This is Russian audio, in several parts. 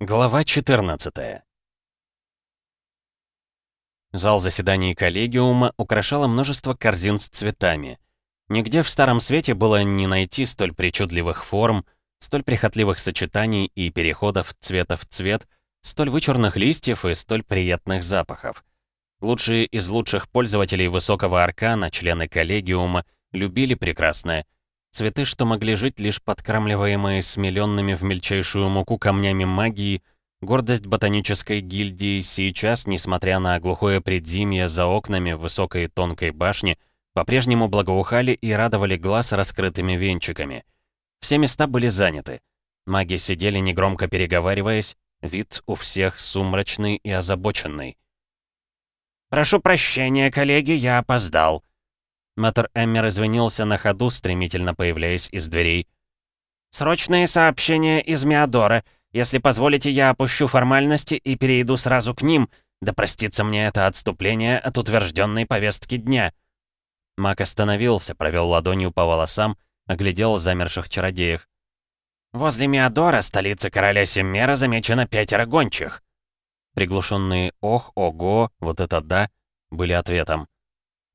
Глава 14 Зал заседаний коллегиума украшало множество корзин с цветами. Нигде в Старом Свете было не найти столь причудливых форм, столь прихотливых сочетаний и переходов цвета в цвет, столь вычурных листьев и столь приятных запахов. Лучшие из лучших пользователей высокого аркана, члены коллегиума, любили прекрасное. Цветы, что могли жить лишь подкармливаемые смеленными в мельчайшую муку камнями магии, гордость ботанической гильдии сейчас, несмотря на глухое предзимье за окнами высокой тонкой башни, по-прежнему благоухали и радовали глаз раскрытыми венчиками. Все места были заняты. Маги сидели негромко переговариваясь, вид у всех сумрачный и озабоченный. «Прошу прощения, коллеги, я опоздал». Мэтр Эммер извинился на ходу, стремительно появляясь из дверей. «Срочные сообщения из Миадора. Если позволите, я опущу формальности и перейду сразу к ним. Да простится мне это отступление от утвержденной повестки дня». Мак остановился, провел ладонью по волосам, оглядел замерших чародеев. «Возле Миадора, столицы короля Семмера, замечено пятеро гончих. Приглушенные «ох», «ого», «вот это да» были ответом.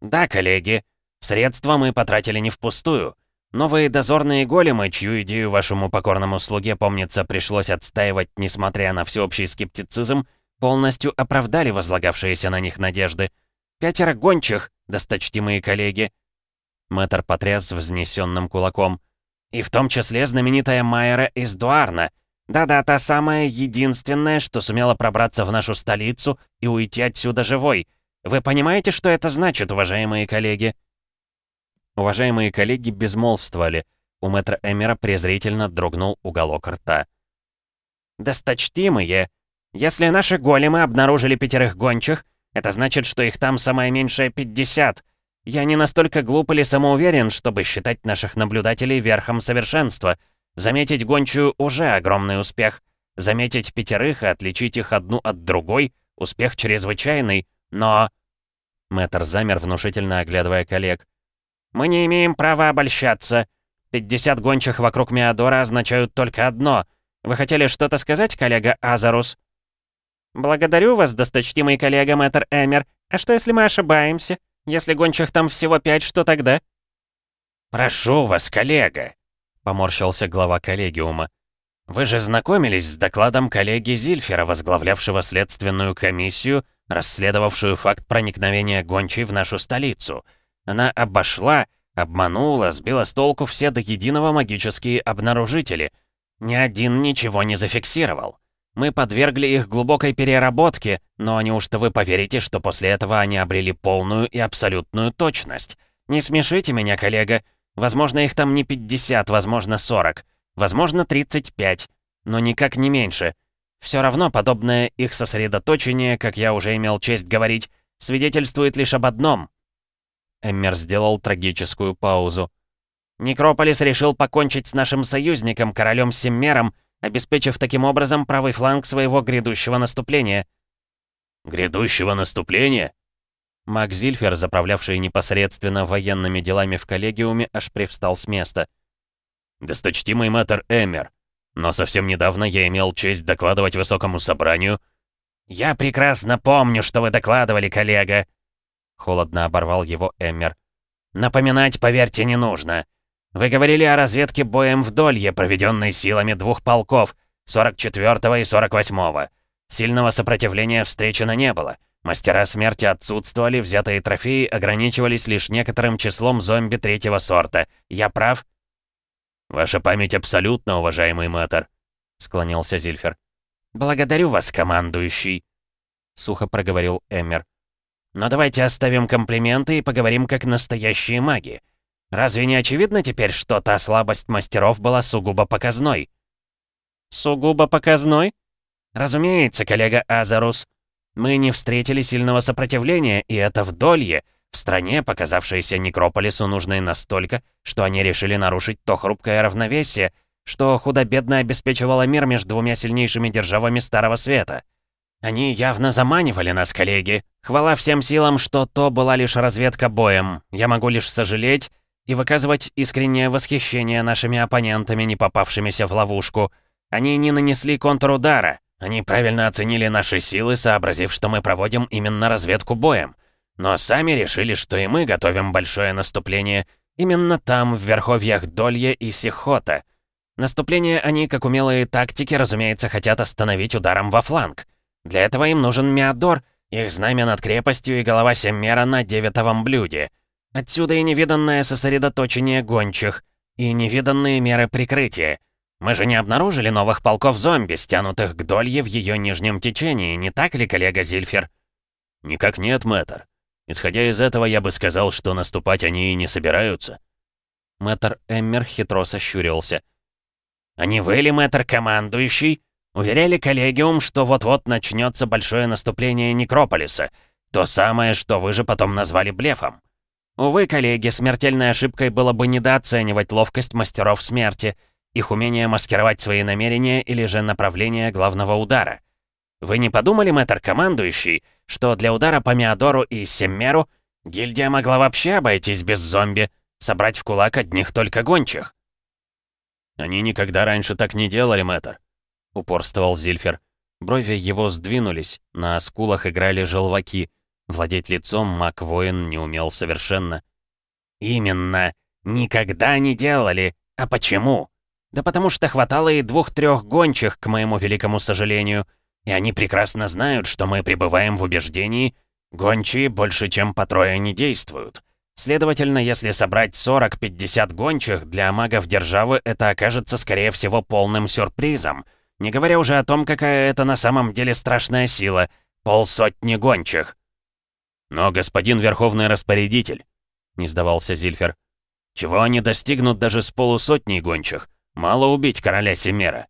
«Да, коллеги, средства мы потратили не впустую. Новые дозорные големы, чью идею вашему покорному слуге, помнится, пришлось отстаивать, несмотря на всеобщий скептицизм, полностью оправдали возлагавшиеся на них надежды. Пятеро гончих, досточтимые коллеги». Мэтр потряс взнесенным кулаком. «И в том числе знаменитая Майера из Дуарна — да-да, та самая единственная, что сумела пробраться в нашу столицу и уйти отсюда живой. Вы понимаете, что это значит, уважаемые коллеги?» Уважаемые коллеги безмолвствовали. У мэтра Эмера презрительно дрогнул уголок рта. «Досточтимые! Если наши големы обнаружили пятерых гончих, это значит, что их там самое меньшее 50. Я не настолько глуп или самоуверен, чтобы считать наших наблюдателей верхом совершенства — Заметить гончую уже огромный успех. Заметить пятерых и отличить их одну от другой — успех чрезвычайный, но... Мэтр замер, внушительно оглядывая коллег. «Мы не имеем права обольщаться. 50 гончих вокруг Миадора означают только одно. Вы хотели что-то сказать, коллега Азарус?» «Благодарю вас, досточтимый коллега Мэтр Эмер. А что, если мы ошибаемся? Если гончих там всего пять, что тогда?» «Прошу вас, коллега», — поморщился глава коллегиума. «Вы же знакомились с докладом коллеги Зильфера, возглавлявшего следственную комиссию, расследовавшую факт проникновения гончей в нашу столицу. Она обошла, обманула, сбила с толку все до единого магические обнаружители. Ни один ничего не зафиксировал. Мы подвергли их глубокой переработке, но неужто вы поверите, что после этого они обрели полную и абсолютную точность? Не смешите меня, коллега. Возможно, их там не 50, возможно, 40, возможно, 35, но никак не меньше. Все равно подобное их сосредоточение, как я уже имел честь говорить, свидетельствует лишь об одном. Эммер сделал трагическую паузу. Некрополис решил покончить с нашим союзником, королем Семмером, обеспечив таким образом правый фланг своего грядущего наступления. «Грядущего наступления?» Мак Зильфер, заправлявший непосредственно военными делами в коллегиуме, аж привстал с места. «Досточтимый мэтр Эмер, но совсем недавно я имел честь докладывать высокому собранию». «Я прекрасно помню, что вы докладывали, коллега!» Холодно оборвал его Эмер. «Напоминать, поверьте, не нужно. Вы говорили о разведке боем в Долье, проведенной силами двух полков, 44-го и 48-го. Сильного сопротивления встречено не было. Мастера смерти отсутствовали, взятые трофеи ограничивались лишь некоторым числом зомби третьего сорта. Я прав? «Ваша память абсолютно, уважаемый мэтр», — склонился Зильфер. «Благодарю вас, командующий», — сухо проговорил Эммер. «Но давайте оставим комплименты и поговорим как настоящие маги. Разве не очевидно теперь, что та слабость мастеров была сугубо показной?» «Сугубо показной?» «Разумеется, коллега Азарус. Мы не встретили сильного сопротивления, и это вдолье, в стране, показавшейся Некрополису нужной настолько, что они решили нарушить то хрупкое равновесие, что худо-бедно обеспечивало мир между двумя сильнейшими державами Старого Света. Они явно заманивали нас, коллеги. Хвала всем силам, что то была лишь разведка боем. Я могу лишь сожалеть и выказывать искреннее восхищение нашими оппонентами, не попавшимися в ловушку. Они не нанесли контрудара, Они правильно оценили наши силы, сообразив, что мы проводим именно разведку боем. Но сами решили, что и мы готовим большое наступление именно там, в верховьях Долье и Сихота. Наступление они, как умелые тактики, разумеется, хотят остановить ударом во фланг. Для этого им нужен Миадор, их знамя над крепостью и голова Семмера на девятовом блюде. Отсюда и невиданное сосредоточение гончих, и невиданные меры прикрытия. Мы же не обнаружили новых полков зомби, стянутых к Долье в ее нижнем течении, не так ли, коллега Зильфер? Никак нет, мэтр. Исходя из этого, я бы сказал, что наступать они и не собираются. Мэтр Эммер хитро сощурился. «А не вы ли, мэтр командующий? Уверяли коллегиум, что вот-вот начнется большое наступление Некрополиса. То самое, что вы же потом назвали блефом. Увы, коллеги, смертельной ошибкой было бы недооценивать ловкость мастеров смерти, их умение маскировать свои намерения или же направление главного удара. Вы не подумали, мэтр командующий, что для удара по Миадору и Семмеру гильдия могла вообще обойтись без зомби, собрать в кулак одних только гончих? «Они никогда раньше так не делали, мэтр», — упорствовал Зильфер. Брови его сдвинулись, на скулах играли желваки. Владеть лицом маг-воин не умел совершенно. «Именно! Никогда не делали! А почему? Да потому что хватало и двух-трех гончих, к моему великому сожалению. И они прекрасно знают, что мы пребываем в убеждении, гончие больше, чем по трое не действуют. Следовательно, если собрать 40-50 гончих, для магов державы это окажется, скорее всего, полным сюрпризом. Не говоря уже о том, какая это на самом деле страшная сила — полсотни гончих. «Но, господин Верховный Распорядитель», — не сдавался Зильфер, — «чего они достигнут даже с полусотней гончих? Мало убить короля Семера».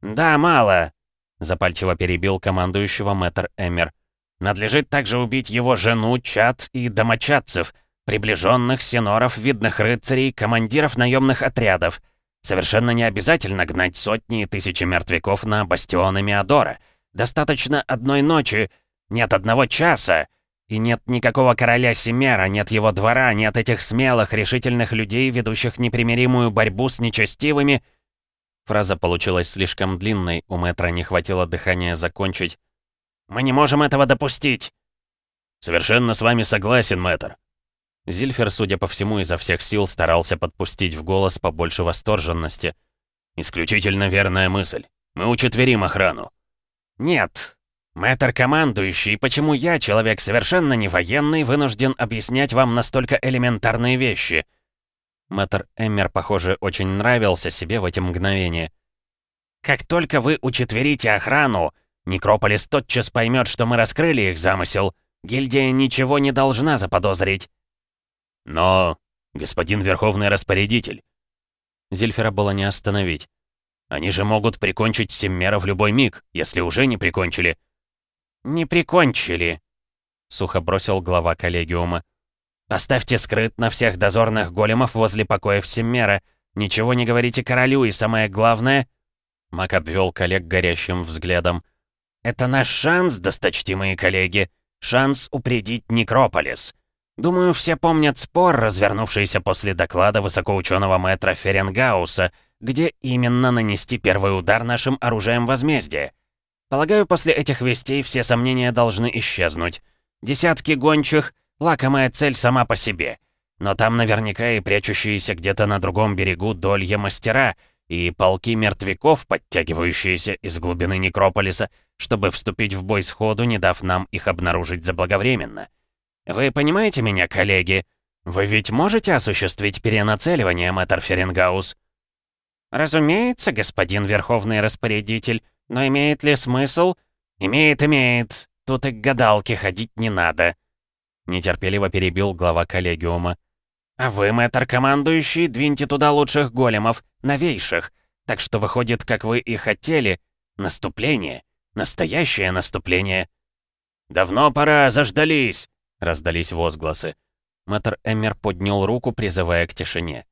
«Да, мало», Запальчиво перебил командующего мэтр Эмер. «Надлежит также убить его жену, чад и домочадцев, приближенных, сеноров, видных рыцарей, командиров наемных отрядов. Совершенно не обязательно гнать сотни и тысячи мертвяков на бастионы Миадора. Достаточно одной ночи, нет одного часа, и нет никакого короля Семера, нет его двора, нет этих смелых, решительных людей, ведущих непримиримую борьбу с нечестивыми, Фраза получилась слишком длинной, у мэтра не хватило дыхания закончить. «Мы не можем этого допустить!» «Совершенно с вами согласен, мэтр». Зильфер, судя по всему, изо всех сил старался подпустить в голос побольше восторженности. «Исключительно верная мысль. Мы учетверим охрану». «Нет. Мэтр командующий, почему я, человек совершенно не военный, вынужден объяснять вам настолько элементарные вещи?» Мэтр Эммер, похоже, очень нравился себе в эти мгновения. «Как только вы учетверите охрану, Некрополис тотчас поймет, что мы раскрыли их замысел. Гильдия ничего не должна заподозрить». «Но, господин Верховный Распорядитель...» Зильфера было не остановить. «Они же могут прикончить Семмера в любой миг, если уже не прикончили». «Не прикончили», — сухо бросил глава коллегиума. Поставьте скрыт на всех дозорных големов возле покоев Семмера. Ничего не говорите королю, и самое главное...» Мак обвел коллег горящим взглядом. «Это наш шанс, досточтимые коллеги. Шанс упредить Некрополис. Думаю, все помнят спор, развернувшийся после доклада высокоученого мэтра Ференгауса, где именно нанести первый удар нашим оружием возмездия. Полагаю, после этих вестей все сомнения должны исчезнуть. Десятки гончих, Лакомая цель сама по себе. Но там наверняка и прячущиеся где-то на другом берегу долье мастера, и полки мертвяков, подтягивающиеся из глубины Некрополиса, чтобы вступить в бой сходу, не дав нам их обнаружить заблаговременно. Вы понимаете меня, коллеги? Вы ведь можете осуществить перенацеливание, мэтр Ференгаус? Разумеется, господин Верховный Распорядитель, но имеет ли смысл? Имеет, имеет. Тут и к гадалке ходить не надо. Нетерпеливо перебил глава коллегиума. «А вы, мэтр-командующий, двиньте туда лучших големов, новейших. Так что выходит, как вы и хотели. Наступление. Настоящее наступление». «Давно пора, заждались!» — раздались возгласы. Мэтр Эммер поднял руку, призывая к тишине.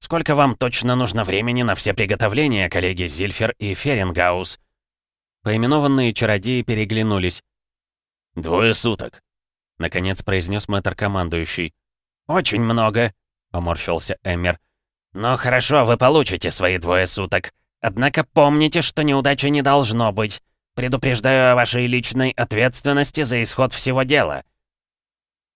«Сколько вам точно нужно времени на все приготовления, коллеги Зильфер и Ференгаус?» Поименованные чародеи переглянулись. «Двое суток», — наконец произнес мэтр-командующий. «Очень много», — поморщился Эммер. «Но хорошо, вы получите свои двое суток. Однако помните, что неудачи не должно быть. Предупреждаю о вашей личной ответственности за исход всего дела».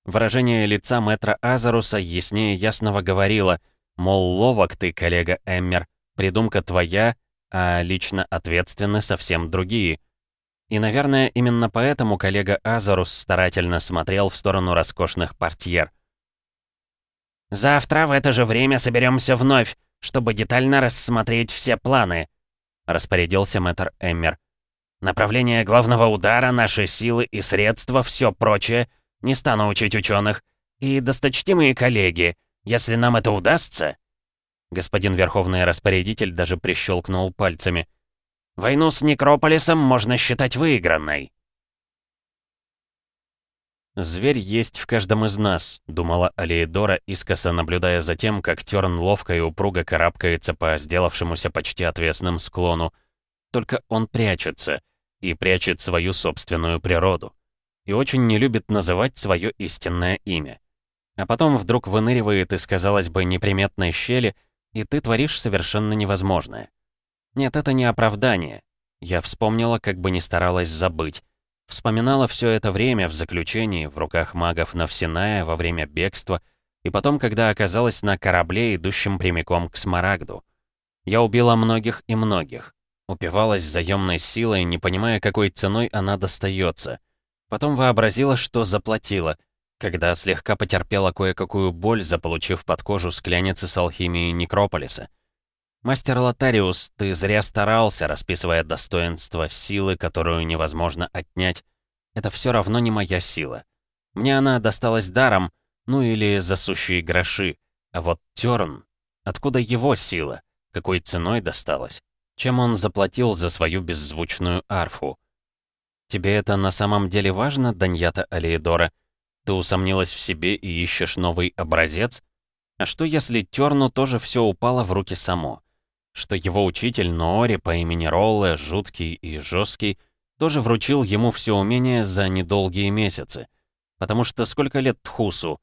Выражение лица мэтра Азаруса яснее ясного говорило, мол, ловок ты, коллега Эммер, придумка твоя, а лично ответственны совсем другие. И, наверное, именно поэтому коллега Азарус старательно смотрел в сторону роскошных портьер. «Завтра в это же время соберемся вновь, чтобы детально рассмотреть все планы», — распорядился мэтр Эммер. «Направление главного удара, наши силы и средства, все прочее — не стану учить ученых. И, досточтимые коллеги, если нам это удастся...» Господин Верховный Распорядитель даже прищелкнул пальцами. «Войну с Некрополисом можно считать выигранной». «Зверь есть в каждом из нас», — думала Алиедора, искоса наблюдая за тем, как Тёрн ловко и упруго карабкается по сделавшемуся почти отвесным склону. Только он прячется, и прячет свою собственную природу и очень не любит называть свое истинное имя. А потом вдруг выныривает из, казалось бы, неприметной щели, и ты творишь совершенно невозможное. Нет, это не оправдание. Я вспомнила, как бы не старалась забыть. Вспоминала все это время в заключении, в руках магов Навсиная во время бегства, и потом, когда оказалась на корабле, идущем прямиком к Смарагду. Я убила многих и многих. Упивалась заемной силой, не понимая, какой ценой она достается — Потом вообразила, что заплатила, когда слегка потерпела кое-какую боль, заполучив под кожу скляницы с алхимией Некрополиса. «Мастер Лотариус, ты зря старался, расписывая достоинство силы, которую невозможно отнять. Это все равно не моя сила. Мне она досталась даром, ну или за сущие гроши. А вот Тёрн, откуда его сила? Какой ценой досталась? Чем он заплатил за свою беззвучную арфу? Тебе это на самом деле важно, Даньята Алиедора? Ты усомнилась в себе и ищешь новый образец? А что если Терну тоже все упало в руки само? Что его учитель Ноори по имени Ролле, жуткий и жесткий, тоже вручил ему все умения за недолгие месяцы. Потому что сколько лет Тхусу?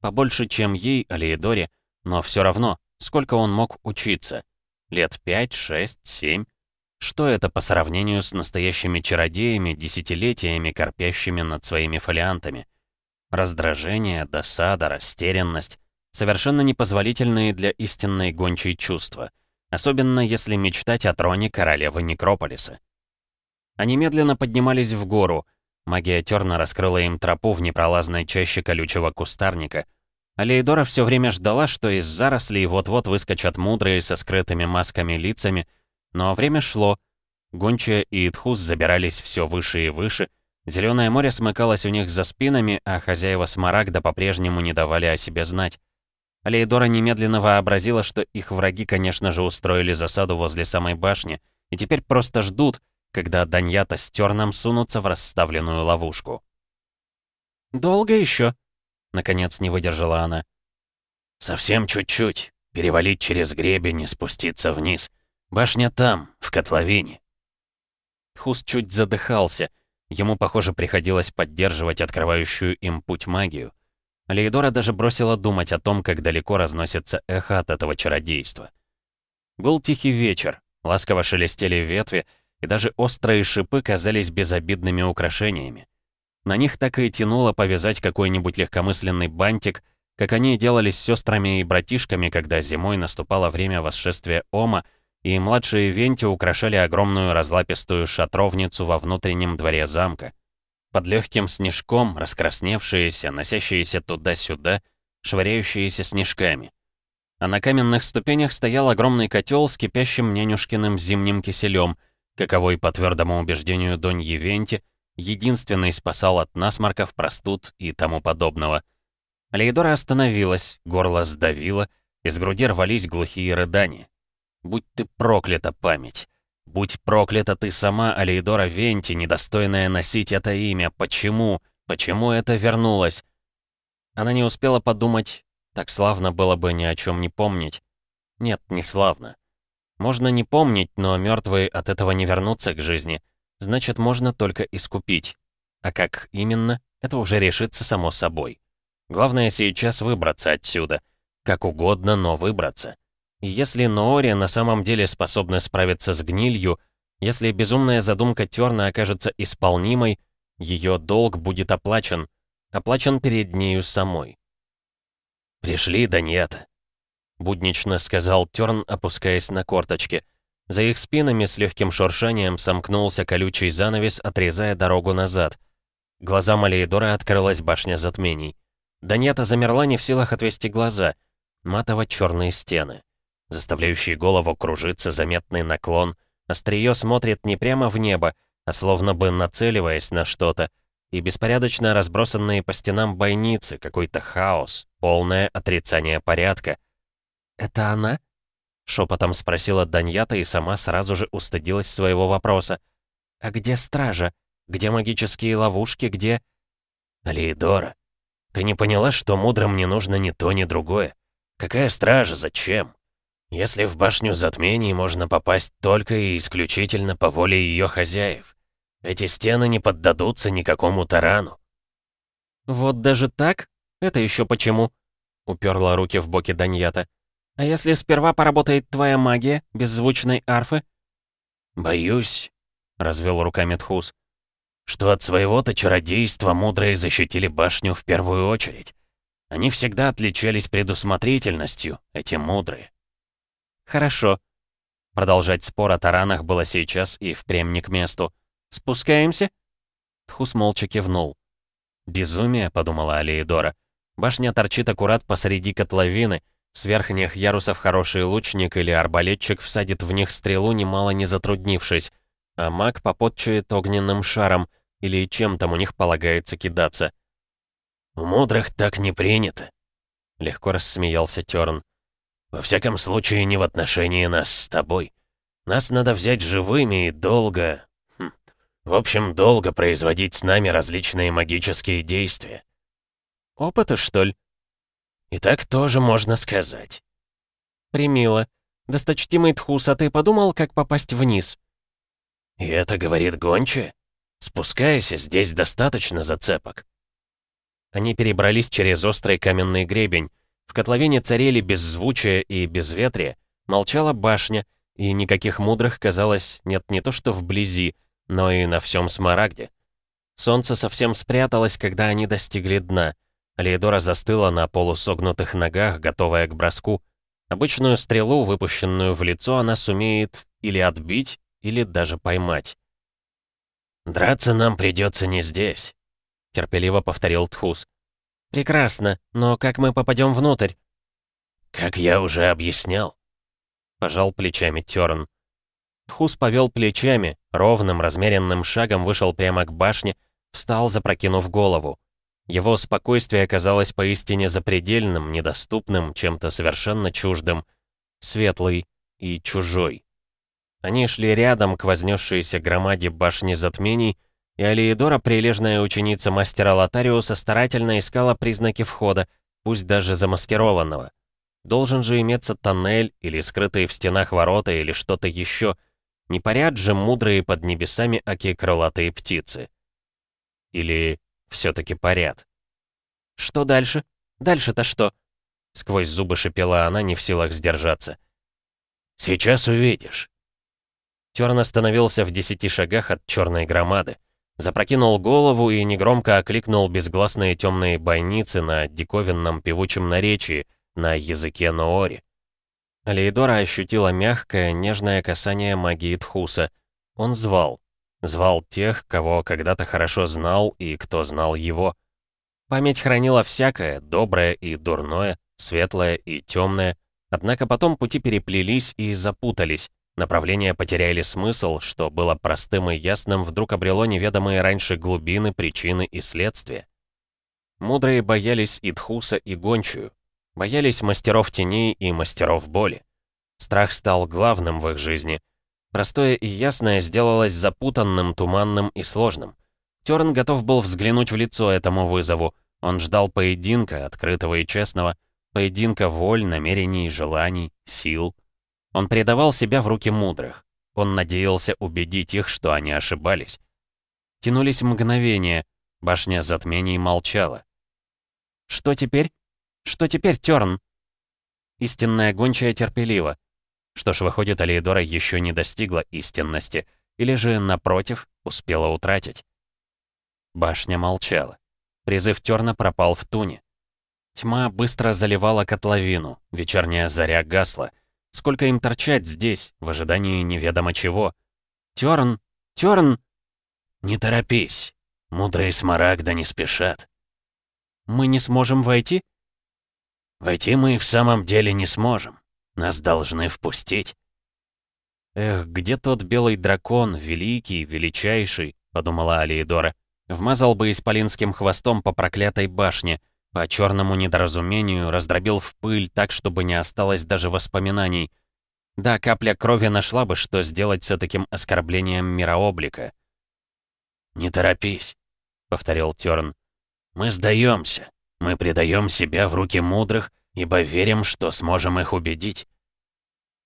Побольше, чем ей, Алиедоре, но все равно, сколько он мог учиться? Лет пять, шесть, семь? Что это по сравнению с настоящими чародеями, десятилетиями корпящими над своими фолиантами? Раздражение, досада, растерянность — совершенно непозволительные для истинной гончей чувства, особенно если мечтать о троне королевы Некрополиса. Они медленно поднимались в гору, магия Терна раскрыла им тропу в непролазной чаще колючего кустарника. Алейдора все время ждала, что из зарослей вот-вот выскочат мудрые со скрытыми масками лицами — но время шло. Гончая и Итхус забирались все выше и выше. Зеленое море смыкалось у них за спинами, а хозяева Смарагда по-прежнему не давали о себе знать. Алейдора немедленно вообразила, что их враги, конечно же, устроили засаду возле самой башни, и теперь просто ждут, когда Даньята с Терном сунутся в расставленную ловушку. «Долго еще?» — наконец не выдержала она. «Совсем чуть-чуть. Перевалить через гребень и спуститься вниз. Башня там, в котловине». Тхус чуть задыхался. Ему, похоже, приходилось поддерживать открывающую им путь магию. Лейдора даже бросила думать о том, как далеко разносится эхо от этого чародейства. Был тихий вечер, ласково шелестели ветви, и даже острые шипы казались безобидными украшениями. На них так и тянуло повязать какой-нибудь легкомысленный бантик, как они делали с сестрами и братишками, когда зимой наступало время восшествия Ома, и младшие венти украшали огромную разлапистую шатровницу во внутреннем дворе замка. Под легким снежком, раскрасневшиеся, носящиеся туда-сюда, швыряющиеся снежками. А на каменных ступенях стоял огромный котел с кипящим нянюшкиным зимним киселем, каковой, по твердому убеждению Доньи Венти, единственный спасал от насморков, простуд и тому подобного. Лейдора остановилась, горло сдавило, из груди рвались глухие рыдания. Будь ты проклята, память. Будь проклята ты сама, Алейдора Венти, недостойная носить это имя. Почему? Почему это вернулось? Она не успела подумать, так славно было бы ни о чем не помнить. Нет, не славно. Можно не помнить, но мертвые от этого не вернутся к жизни. Значит, можно только искупить. А как именно, это уже решится само собой. Главное сейчас выбраться отсюда. Как угодно, но выбраться. И если Ноори на самом деле способны справиться с гнилью, если безумная задумка Терна окажется исполнимой, ее долг будет оплачен, оплачен перед нею самой. «Пришли, Даньята», — буднично сказал Терн, опускаясь на корточки. За их спинами с легким шуршанием сомкнулся колючий занавес, отрезая дорогу назад. Глаза Малеидора открылась башня затмений. Даньята замерла не в силах отвести глаза. Матово-черные стены. Заставляющий голову кружиться заметный наклон. Острие смотрит не прямо в небо, а словно бы нацеливаясь на что-то. И беспорядочно разбросанные по стенам бойницы, какой-то хаос, полное отрицание порядка. «Это она?» Шепотом спросила Даньята и сама сразу же устыдилась своего вопроса. «А где стража? Где магические ловушки? Где...» «Алиедора, ты не поняла, что мудрым не нужно ни то, ни другое? Какая стража? Зачем? Если в башню затмений можно попасть только и исключительно по воле ее хозяев. Эти стены не поддадутся никакому тарану». «Вот даже так? Это еще почему?» Уперла руки в боки Даньята. А если сперва поработает твоя магия, беззвучной арфы?» «Боюсь», — развел руками Тхус, «что от своего-то чародейства мудрые защитили башню в первую очередь. Они всегда отличались предусмотрительностью, эти мудрые». «Хорошо». Продолжать спор о таранах было сейчас и впрямь не к месту. «Спускаемся?» Тхус молча кивнул. «Безумие», — подумала Алиедора. «Башня торчит аккурат посреди котловины, с верхних ярусов хороший лучник или арбалетчик всадит в них стрелу, немало не затруднившись, а маг попотчует огненным шаром или чем там у них полагается кидаться. «У мудрых так не принято», — легко рассмеялся Тёрн. «Во всяком случае, не в отношении нас с тобой. Нас надо взять живыми и долго... Хм, в общем, долго производить с нами различные магические действия». «Опыта, что ли?» И так тоже можно сказать. Примило. Досточтимый Тхус, а ты подумал, как попасть вниз? И это говорит гончая? Спускайся, здесь достаточно зацепок. Они перебрались через острый каменный гребень. В котловине царели беззвучие и безветрие. Молчала башня, и никаких мудрых, казалось, нет не то что вблизи, но и на всем Смарагде. Солнце совсем спряталось, когда они достигли дна — Леидора застыла на полусогнутых ногах, готовая к броску. Обычную стрелу, выпущенную в лицо, она сумеет или отбить, или даже поймать. «Драться нам придется не здесь», — терпеливо повторил Тхус. «Прекрасно, но как мы попадем внутрь?» «Как я уже объяснял», — пожал плечами Терн. Тхус повел плечами, ровным, размеренным шагом вышел прямо к башне, встал, запрокинув голову. Его спокойствие казалось поистине запредельным, недоступным, чем-то совершенно чуждым. Светлый и чужой. Они шли рядом к вознесшейся громаде башни затмений, и Алиедора, прилежная ученица мастера Лотариуса, старательно искала признаки входа, пусть даже замаскированного. Должен же иметься тоннель, или скрытые в стенах ворота, или что-то еще. Не парят же мудрые под небесами аки крылатые птицы. Или все-таки парят. «Что дальше? Дальше-то что?» Сквозь зубы шипела она, не в силах сдержаться. «Сейчас увидишь». Терн остановился в десяти шагах от черной громады. Запрокинул голову и негромко окликнул безгласные темные бойницы на диковинном певучем наречии, на языке Ноори. Алейдора ощутила мягкое, нежное касание магии Тхуса. Он звал. Звал тех, кого когда-то хорошо знал и кто знал его. Память хранила всякое, доброе и дурное, светлое и темное. Однако потом пути переплелись и запутались. Направления потеряли смысл, что было простым и ясным, вдруг обрело неведомые раньше глубины, причины и следствия. Мудрые боялись и Тхуса, и Гончую. Боялись мастеров теней и мастеров боли. Страх стал главным в их жизни — Простое и ясное сделалось запутанным, туманным и сложным. Терн готов был взглянуть в лицо этому вызову. Он ждал поединка, открытого и честного, поединка воль, намерений, желаний, сил. Он предавал себя в руки мудрых. Он надеялся убедить их, что они ошибались. Тянулись мгновения, башня затмений молчала. «Что теперь? Что теперь, Терн?» Истинная гончая терпелива. Что ж, выходит, Алиедора еще не достигла истинности, или же, напротив, успела утратить. Башня молчала. Призыв Терна пропал в туне. Тьма быстро заливала котловину, вечерняя заря гасла. Сколько им торчать здесь, в ожидании неведомо чего? Терн! Терн! Не торопись, мудрые смарагда не спешат. Мы не сможем войти? Войти мы и в самом деле не сможем. Нас должны впустить. Эх, где тот белый дракон, великий, величайший, подумала Алиедора. Вмазал бы исполинским хвостом по проклятой башне, по черному недоразумению раздробил в пыль так, чтобы не осталось даже воспоминаний. Да, капля крови нашла бы, что сделать с таким оскорблением мирооблика. «Не торопись», — повторил Терн. «Мы сдаемся. Мы предаем себя в руки мудрых, ибо верим, что сможем их убедить».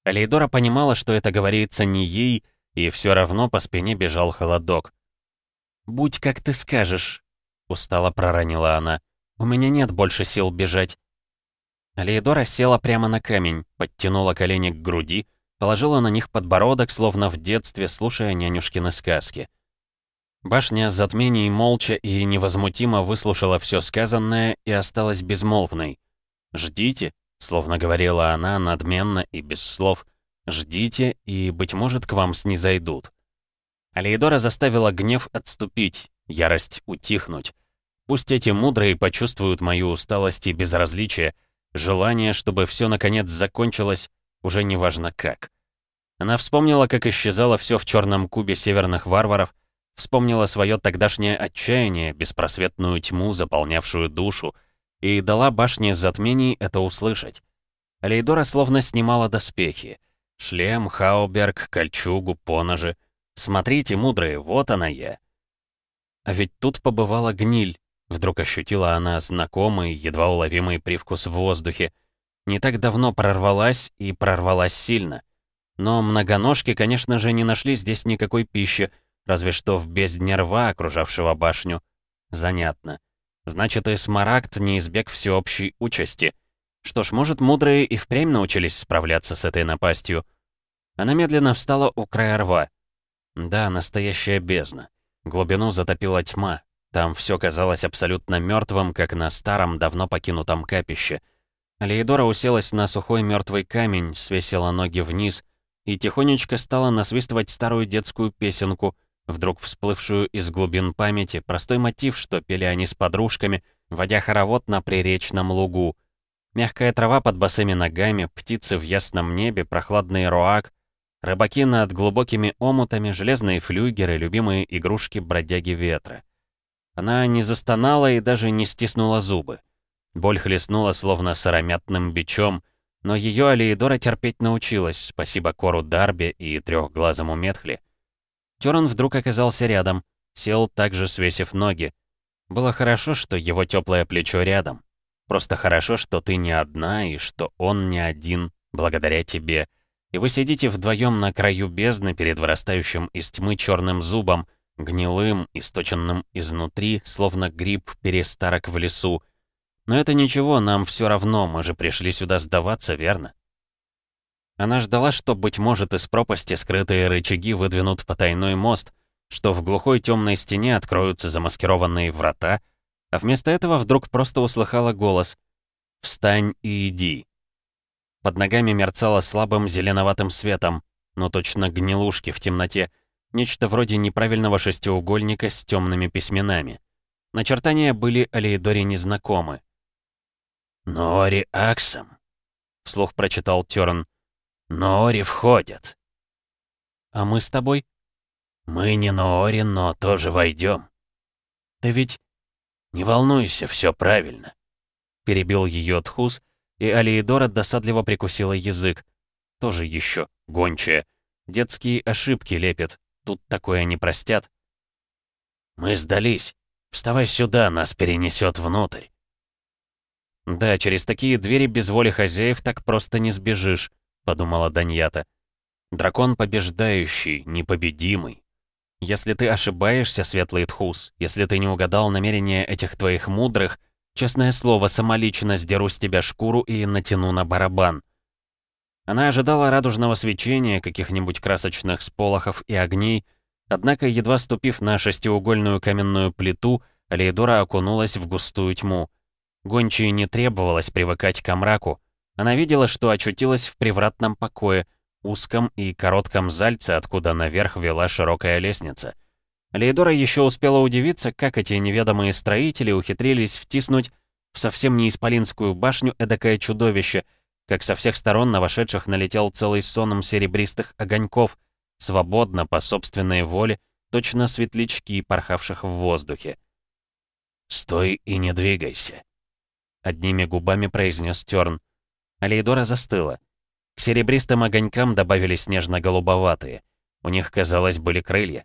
Алейдора понимала, что это говорится не ей, и все равно по спине бежал холодок. «Будь как ты скажешь», — устало проронила она. «У меня нет больше сил бежать». Алейдора села прямо на камень, подтянула колени к груди, положила на них подбородок, словно в детстве, слушая нянюшкины сказки. Башня затмений молча и невозмутимо выслушала все сказанное и осталась безмолвной. «Ждите», — словно говорила она, надменно и без слов, «ждите, и, быть может, к вам снизойдут». Алейдора заставила гнев отступить, ярость утихнуть. Пусть эти мудрые почувствуют мою усталость и безразличие, желание, чтобы все наконец закончилось, уже неважно как. Она вспомнила, как исчезало все в черном кубе северных варваров, вспомнила свое тогдашнее отчаяние, беспросветную тьму, заполнявшую душу, и дала башне затмений это услышать. Алейдора словно снимала доспехи. Шлем, хауберг, кольчугу, поножи. Смотрите, мудрые, вот она я. А ведь тут побывала гниль. Вдруг ощутила она знакомый, едва уловимый привкус в воздухе. Не так давно прорвалась и прорвалась сильно. Но многоножки, конечно же, не нашли здесь никакой пищи, разве что в бездне рва, окружавшего башню. Занятно. Значит, и Смарагд не избег всеобщей участи. Что ж, может, мудрые и впрямь научились справляться с этой напастью. Она медленно встала у края рва. Да, настоящая бездна. Глубину затопила тьма. Там все казалось абсолютно мертвым, как на старом, давно покинутом капище. Алеидора уселась на сухой мертвый камень, свесила ноги вниз и тихонечко стала насвистывать старую детскую песенку, вдруг всплывшую из глубин памяти, простой мотив, что пели они с подружками, водя хоровод на приречном лугу. Мягкая трава под босыми ногами, птицы в ясном небе, прохладный роак, рыбаки над глубокими омутами, железные флюгеры, любимые игрушки бродяги ветра. Она не застонала и даже не стиснула зубы. Боль хлестнула словно сыромятным бичом, но ее Алиедора терпеть научилась, спасибо Кору Дарби и трехглазому Метхли. Терн вдруг оказался рядом, сел также свесив ноги. Было хорошо, что его теплое плечо рядом. Просто хорошо, что ты не одна и что он не один, благодаря тебе. И вы сидите вдвоем на краю бездны перед вырастающим из тьмы черным зубом, гнилым, источенным изнутри, словно гриб перестарок в лесу. Но это ничего, нам все равно, мы же пришли сюда сдаваться, верно? Она ждала, что, быть может, из пропасти скрытые рычаги выдвинут потайной мост, что в глухой темной стене откроются замаскированные врата, а вместо этого вдруг просто услыхала голос «Встань и иди». Под ногами мерцало слабым зеленоватым светом, но точно гнилушки в темноте, нечто вроде неправильного шестиугольника с темными письменами. Начертания были Алиедоре незнакомы. «Нори Аксом», — вслух прочитал Тёрн. Ноори входят. А мы с тобой? Мы не Ноори, но тоже войдем. Ты ведь... Не волнуйся, все правильно. Перебил ее Тхус, и Алиедора досадливо прикусила язык. Тоже еще гончая. Детские ошибки лепят. Тут такое не простят. Мы сдались. Вставай сюда, нас перенесет внутрь. Да, через такие двери без воли хозяев так просто не сбежишь. — подумала Даньята. «Дракон побеждающий, непобедимый. Если ты ошибаешься, Светлый Тхус, если ты не угадал намерения этих твоих мудрых, Честное слово, самолично сдеру с тебя шкуру и натяну на барабан». Она ожидала радужного свечения, каких-нибудь красочных сполохов и огней, однако, едва ступив на шестиугольную каменную плиту, Алейдора окунулась в густую тьму. Гончей не требовалось привыкать к мраку. Она видела, что очутилась в привратном покое, узком и коротком зальце, откуда наверх вела широкая лестница. Лейдора еще успела удивиться, как эти неведомые строители ухитрились втиснуть в совсем не исполинскую башню эдакое чудовище, как со всех сторон на вошедших налетел целый соном серебристых огоньков, свободно, по собственной воле, точно светлячки, порхавших в воздухе. «Стой и не двигайся», — одними губами произнес Тёрн. Алейдора застыла. К серебристым огонькам добавились нежно-голубоватые. У них, казалось, были крылья.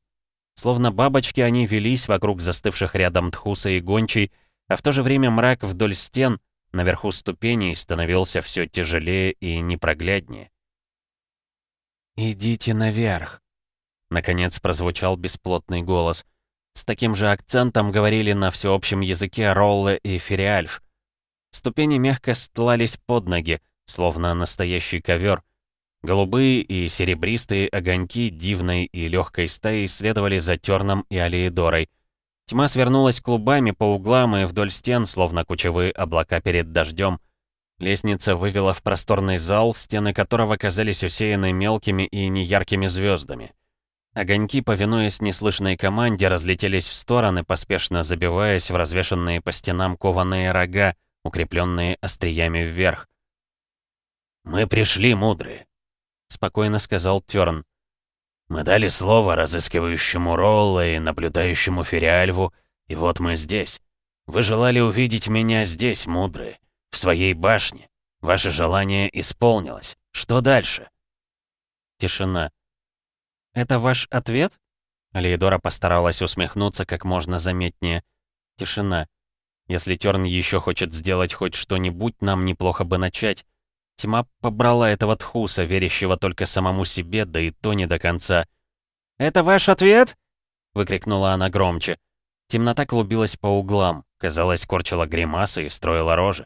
Словно бабочки они велись вокруг застывших рядом Тхуса и Гончей, а в то же время мрак вдоль стен, наверху ступеней, становился все тяжелее и непрогляднее. «Идите наверх», — наконец прозвучал бесплотный голос. С таким же акцентом говорили на всеобщем языке Ролле и Фериальф. Ступени мягко стлались под ноги, словно настоящий ковер — Голубые и серебристые огоньки дивной и легкой стаи следовали за Терном и Алиедорой. Тьма свернулась клубами по углам и вдоль стен, словно кучевые облака перед дождем. Лестница вывела в просторный зал, стены которого казались усеяны мелкими и неяркими звездами. Огоньки, повинуясь неслышной команде, разлетелись в стороны, поспешно забиваясь в развешанные по стенам кованые рога, укрепленные остриями вверх. «Мы пришли, мудрые», — спокойно сказал Тёрн. «Мы дали слово разыскивающему Ролла и наблюдающему Фериальву, и вот мы здесь. Вы желали увидеть меня здесь, мудрые, в своей башне. Ваше желание исполнилось. Что дальше?» Тишина. «Это ваш ответ?» Алиедора постаралась усмехнуться как можно заметнее. Тишина. «Если Тёрн еще хочет сделать хоть что-нибудь, нам неплохо бы начать. Тьма побрала этого тхуса, верящего только самому себе, да и то не до конца. «Это ваш ответ?» — выкрикнула она громче. Темнота клубилась по углам, казалось, корчила гримасы и строила рожи.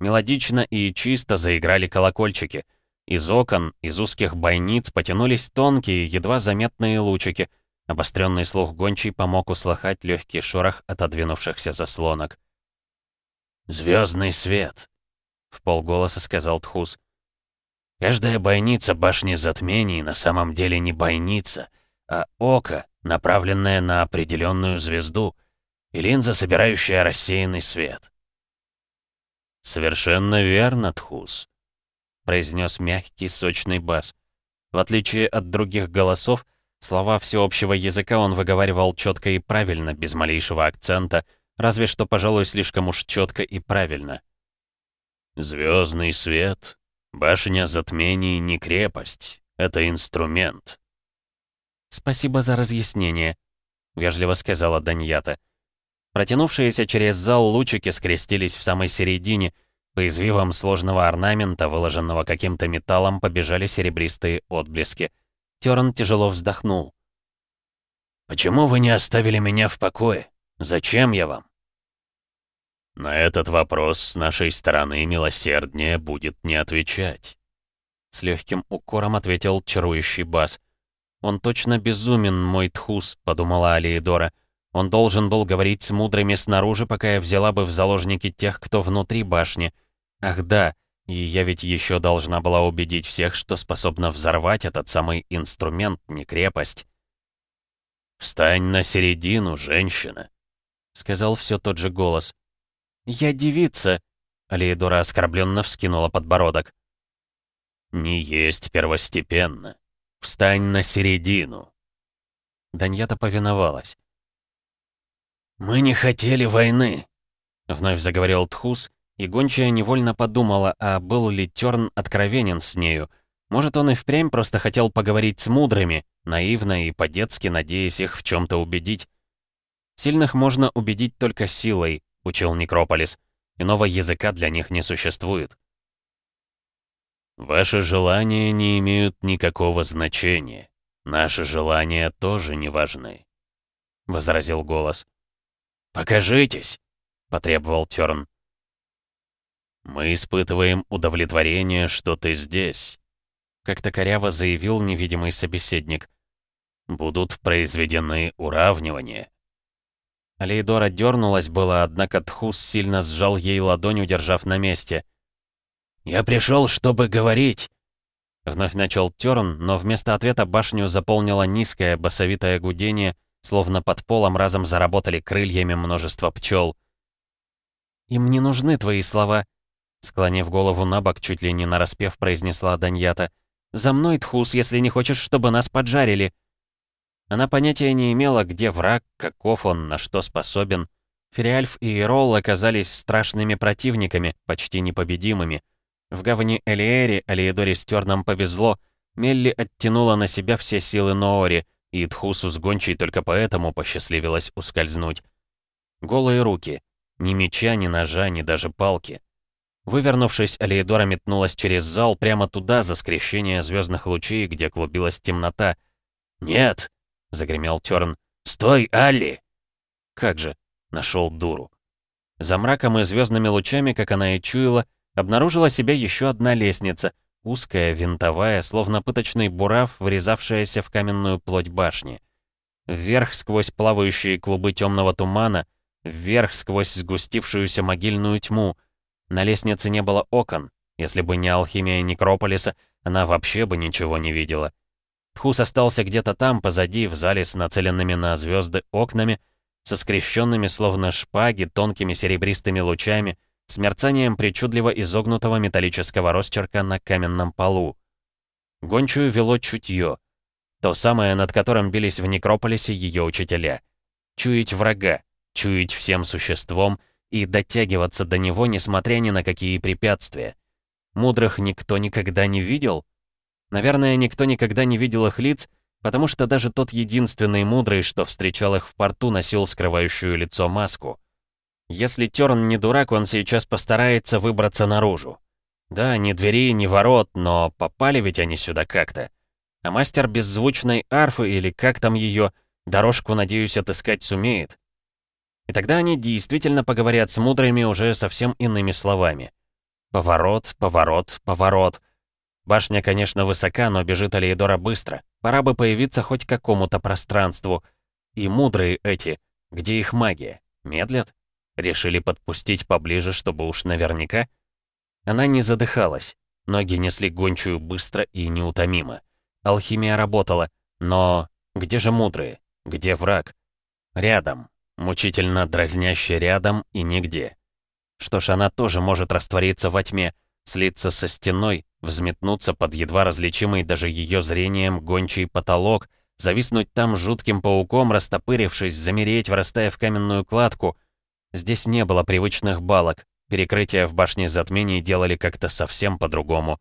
Мелодично и чисто заиграли колокольчики. Из окон, из узких бойниц потянулись тонкие, едва заметные лучики. Обостренный слух гончий помог услыхать легкий шорох отодвинувшихся заслонок. Звездный свет», — в полголоса сказал Тхус. «Каждая бойница башни затмений на самом деле не бойница, а око, направленное на определенную звезду, и линза, собирающая рассеянный свет». «Совершенно верно, Тхус», — произнес мягкий, сочный бас. В отличие от других голосов, слова всеобщего языка он выговаривал четко и правильно, без малейшего акцента, разве что, пожалуй, слишком уж четко и правильно. Звездный свет, башня затмений не крепость, это инструмент. Спасибо за разъяснение, вежливо сказала Даньята. Протянувшиеся через зал лучики скрестились в самой середине, по извивам сложного орнамента, выложенного каким-то металлом, побежали серебристые отблески. Терн тяжело вздохнул. «Почему вы не оставили меня в покое? Зачем я вам?» На этот вопрос с нашей стороны милосерднее будет не отвечать. С легким укором ответил чарующий бас. «Он точно безумен, мой тхус», — подумала Алиедора. «Он должен был говорить с мудрыми снаружи, пока я взяла бы в заложники тех, кто внутри башни. Ах да, и я ведь еще должна была убедить всех, что способна взорвать этот самый инструмент, не крепость». «Встань на середину, женщина», — сказал все тот же голос. «Я девица!» Алиедора оскорбленно вскинула подбородок. «Не есть первостепенно. Встань на середину!» Даньята повиновалась. «Мы не хотели войны!» Вновь заговорил Тхус, и гончая невольно подумала, а был ли Терн откровенен с нею. Может, он и впрямь просто хотел поговорить с мудрыми, наивно и по-детски надеясь их в чем-то убедить. Сильных можно убедить только силой, учил Некрополис. Иного языка для них не существует. Ваши желания не имеют никакого значения. Наши желания тоже не важны, — возразил голос. «Покажитесь!» — потребовал Тёрн. «Мы испытываем удовлетворение, что ты здесь», — как-то коряво заявил невидимый собеседник. «Будут произведены уравнивания». Алейдора дернулась было, однако Тхус сильно сжал ей ладонь, удержав на месте. «Я пришел, чтобы говорить!» Вновь начал Терн, но вместо ответа башню заполнило низкое басовитое гудение, словно под полом разом заработали крыльями множество пчел. «Им не нужны твои слова», — склонив голову на бок, чуть ли не нараспев, произнесла Даньята. «За мной, Тхус, если не хочешь, чтобы нас поджарили». Она понятия не имела, где враг, каков он, на что способен. Фериальф и Ирол оказались страшными противниками, почти непобедимыми. В гавани Элиэри Алиедоре с Терном повезло. Мелли оттянула на себя все силы Ноори, и Тхусу с Гончей только поэтому посчастливилось ускользнуть. Голые руки. Ни меча, ни ножа, ни даже палки. Вывернувшись, Алиедора метнулась через зал прямо туда, за скрещение звездных лучей, где клубилась темнота. «Нет!» — загремел Тёрн. «Стой, Алли!» Как же, нашел дуру. За мраком и звездными лучами, как она и чуяла, обнаружила себя еще одна лестница, узкая, винтовая, словно пыточный бурав, врезавшаяся в каменную плоть башни. Вверх сквозь плавающие клубы темного тумана, вверх сквозь сгустившуюся могильную тьму. На лестнице не было окон. Если бы не алхимия Некрополиса, она вообще бы ничего не видела. Тхус остался где-то там, позади, в зале с нацеленными на звезды окнами, со скрещенными, словно шпаги, тонкими серебристыми лучами, с мерцанием причудливо изогнутого металлического росчерка на каменном полу. Гончую вело чутье. То самое, над которым бились в Некрополисе ее учителя. Чуять врага, чуять всем существом и дотягиваться до него, несмотря ни на какие препятствия. Мудрых никто никогда не видел — Наверное, никто никогда не видел их лиц, потому что даже тот единственный мудрый, что встречал их в порту, носил скрывающую лицо маску. Если Терн не дурак, он сейчас постарается выбраться наружу. Да, ни двери, ни ворот, но попали ведь они сюда как-то. А мастер беззвучной арфы, или как там ее, дорожку, надеюсь, отыскать сумеет. И тогда они действительно поговорят с мудрыми уже совсем иными словами. Поворот, поворот, поворот. Башня, конечно, высока, но бежит Алиедора быстро. Пора бы появиться хоть какому-то пространству. И мудрые эти, где их магия? Медлят? Решили подпустить поближе, чтобы уж наверняка? Она не задыхалась. Ноги несли гончую быстро и неутомимо. Алхимия работала, но где же мудрые? Где враг? Рядом. Мучительно дразняще рядом и нигде. Что ж, она тоже может раствориться во тьме, слиться со стеной, взметнуться под едва различимый даже ее зрением гончий потолок, зависнуть там жутким пауком, растопырившись, замереть, врастая в каменную кладку. Здесь не было привычных балок, перекрытия в башне затмений делали как-то совсем по-другому.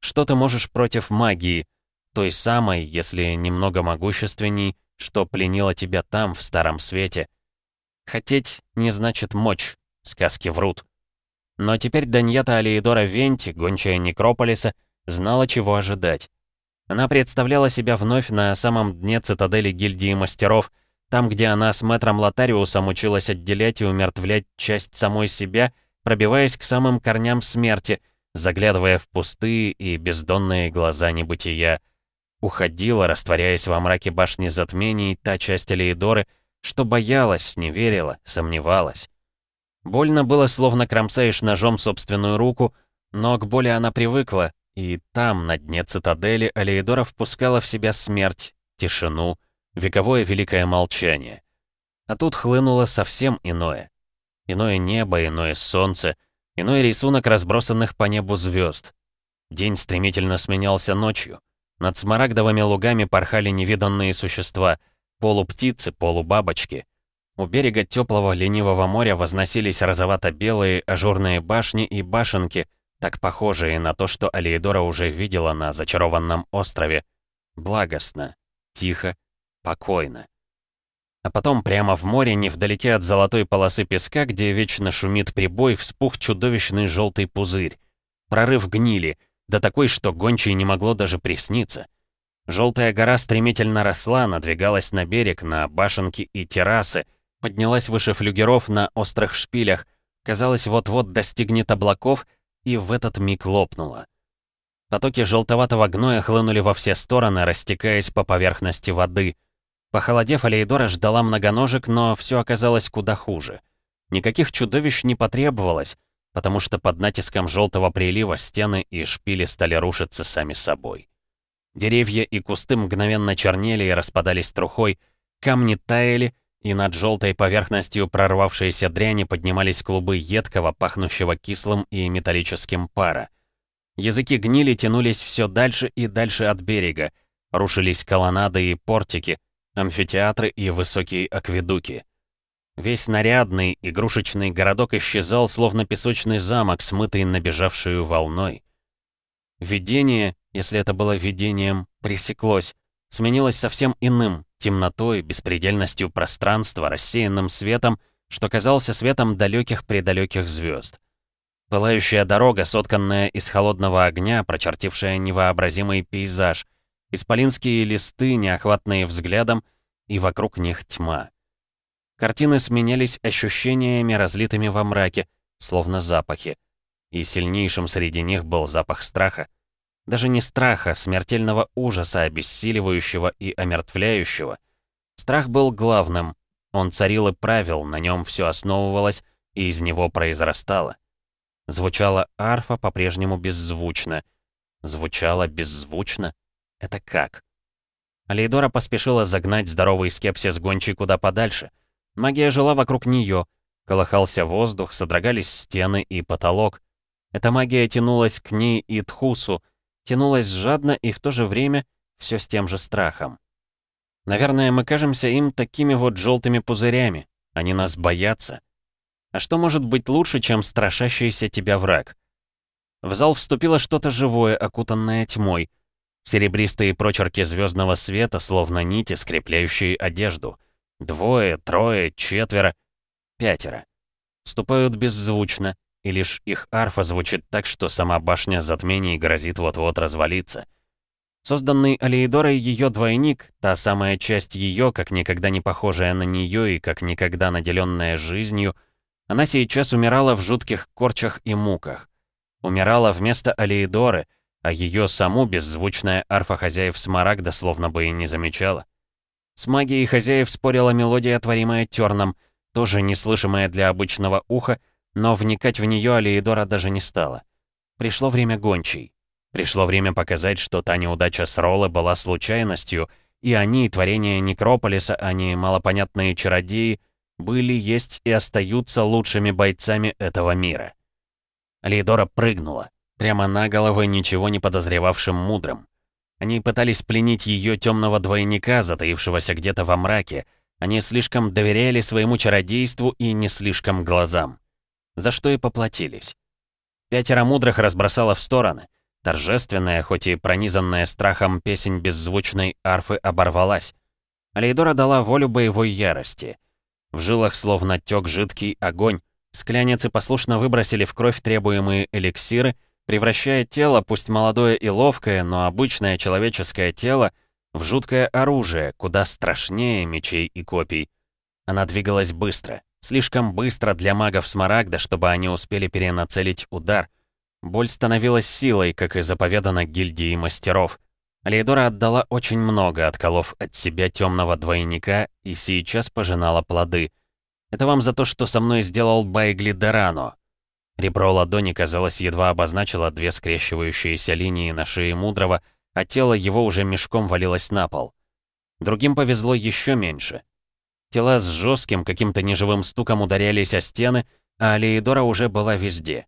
Что ты можешь против магии, той самой, если немного могущественней, что пленила тебя там, в Старом Свете? Хотеть не значит мочь, сказки врут. Но теперь Даньята Алиедора Венти, гончая Некрополиса, знала, чего ожидать. Она представляла себя вновь на самом дне цитадели гильдии мастеров, там, где она с мэтром Лотариусом училась отделять и умертвлять часть самой себя, пробиваясь к самым корням смерти, заглядывая в пустые и бездонные глаза небытия. Уходила, растворяясь во мраке башни затмений, та часть Алиедоры, что боялась, не верила, сомневалась. Больно было, словно кромсаешь ножом собственную руку, но к боли она привыкла, и там, на дне цитадели, Алеидора впускала в себя смерть, тишину, вековое великое молчание. А тут хлынуло совсем иное. Иное небо, иное солнце, иной рисунок разбросанных по небу звезд. День стремительно сменялся ночью. Над смарагдовыми лугами порхали невиданные существа, полуптицы, полубабочки — у берега теплого ленивого моря возносились розовато-белые ажурные башни и башенки, так похожие на то, что Алиедора уже видела на зачарованном острове. Благостно, тихо, покойно. А потом прямо в море, невдалеке от золотой полосы песка, где вечно шумит прибой, вспух чудовищный желтый пузырь. Прорыв гнили, да такой, что гончей не могло даже присниться. Желтая гора стремительно росла, надвигалась на берег, на башенки и террасы, поднялась выше флюгеров на острых шпилях, казалось, вот-вот достигнет облаков, и в этот миг лопнула. Потоки желтоватого гноя хлынули во все стороны, растекаясь по поверхности воды. Похолодев, Алейдора ждала многоножек, но все оказалось куда хуже. Никаких чудовищ не потребовалось, потому что под натиском желтого прилива стены и шпили стали рушиться сами собой. Деревья и кусты мгновенно чернели и распадались трухой, камни таяли, и над желтой поверхностью прорвавшейся дряни поднимались клубы едкого, пахнущего кислым и металлическим пара. Языки гнили тянулись все дальше и дальше от берега, рушились колоннады и портики, амфитеатры и высокие акведуки. Весь нарядный, игрушечный городок исчезал, словно песочный замок, смытый набежавшую волной. Видение, если это было видением, пресеклось, сменилось совсем иным, темнотой, беспредельностью пространства, рассеянным светом, что казался светом далеких-предалеких звезд. Пылающая дорога, сотканная из холодного огня, прочертившая невообразимый пейзаж, исполинские листы, неохватные взглядом, и вокруг них тьма. Картины сменялись ощущениями, разлитыми во мраке, словно запахи. И сильнейшим среди них был запах страха, даже не страха, смертельного ужаса, обессиливающего и омертвляющего. Страх был главным. Он царил и правил, на нем все основывалось, и из него произрастало. Звучала арфа по-прежнему беззвучно. Звучала беззвучно? Это как? Алейдора поспешила загнать здоровый скепсис гончий куда подальше. Магия жила вокруг нее. Колыхался воздух, содрогались стены и потолок. Эта магия тянулась к ней и Тхусу, тянулась жадно и в то же время все с тем же страхом. Наверное, мы кажемся им такими вот желтыми пузырями. Они нас боятся. А что может быть лучше, чем страшащийся тебя враг? В зал вступило что-то живое, окутанное тьмой. Серебристые прочерки звездного света, словно нити, скрепляющие одежду. Двое, трое, четверо, пятеро. Ступают беззвучно, и лишь их арфа звучит так, что сама башня затмений грозит вот-вот развалиться. Созданный Алеидорой ее двойник, та самая часть ее, как никогда не похожая на нее и как никогда наделенная жизнью, она сейчас умирала в жутких корчах и муках. Умирала вместо Алеидоры, а ее саму беззвучная арфа хозяев Смарагда словно бы и не замечала. С магией хозяев спорила мелодия, творимая терном, тоже неслышимая для обычного уха, но вникать в нее Алиедора даже не стала. Пришло время гончей. Пришло время показать, что та неудача с Роллы была случайностью, и они, творения Некрополиса, а не малопонятные чародеи, были, есть и остаются лучшими бойцами этого мира. Алиедора прыгнула, прямо на головы ничего не подозревавшим мудрым. Они пытались пленить ее темного двойника, затаившегося где-то во мраке. Они слишком доверяли своему чародейству и не слишком глазам за что и поплатились. Пятеро мудрых разбросало в стороны. Торжественная, хоть и пронизанная страхом песень беззвучной арфы оборвалась. Алейдора дала волю боевой ярости. В жилах словно тёк жидкий огонь. Скляницы послушно выбросили в кровь требуемые эликсиры, превращая тело, пусть молодое и ловкое, но обычное человеческое тело, в жуткое оружие, куда страшнее мечей и копий. Она двигалась быстро. Слишком быстро для магов Смарагда, чтобы они успели перенацелить удар. Боль становилась силой, как и заповедано гильдии мастеров. Лейдора отдала очень много, отколов от себя темного двойника, и сейчас пожинала плоды. Это вам за то, что со мной сделал Байгли Дорано. Ребро ладони, казалось, едва обозначило две скрещивающиеся линии на шее Мудрого, а тело его уже мешком валилось на пол. Другим повезло еще меньше. Тела с жестким, каким-то неживым стуком ударялись о стены, а Алеидора уже была везде.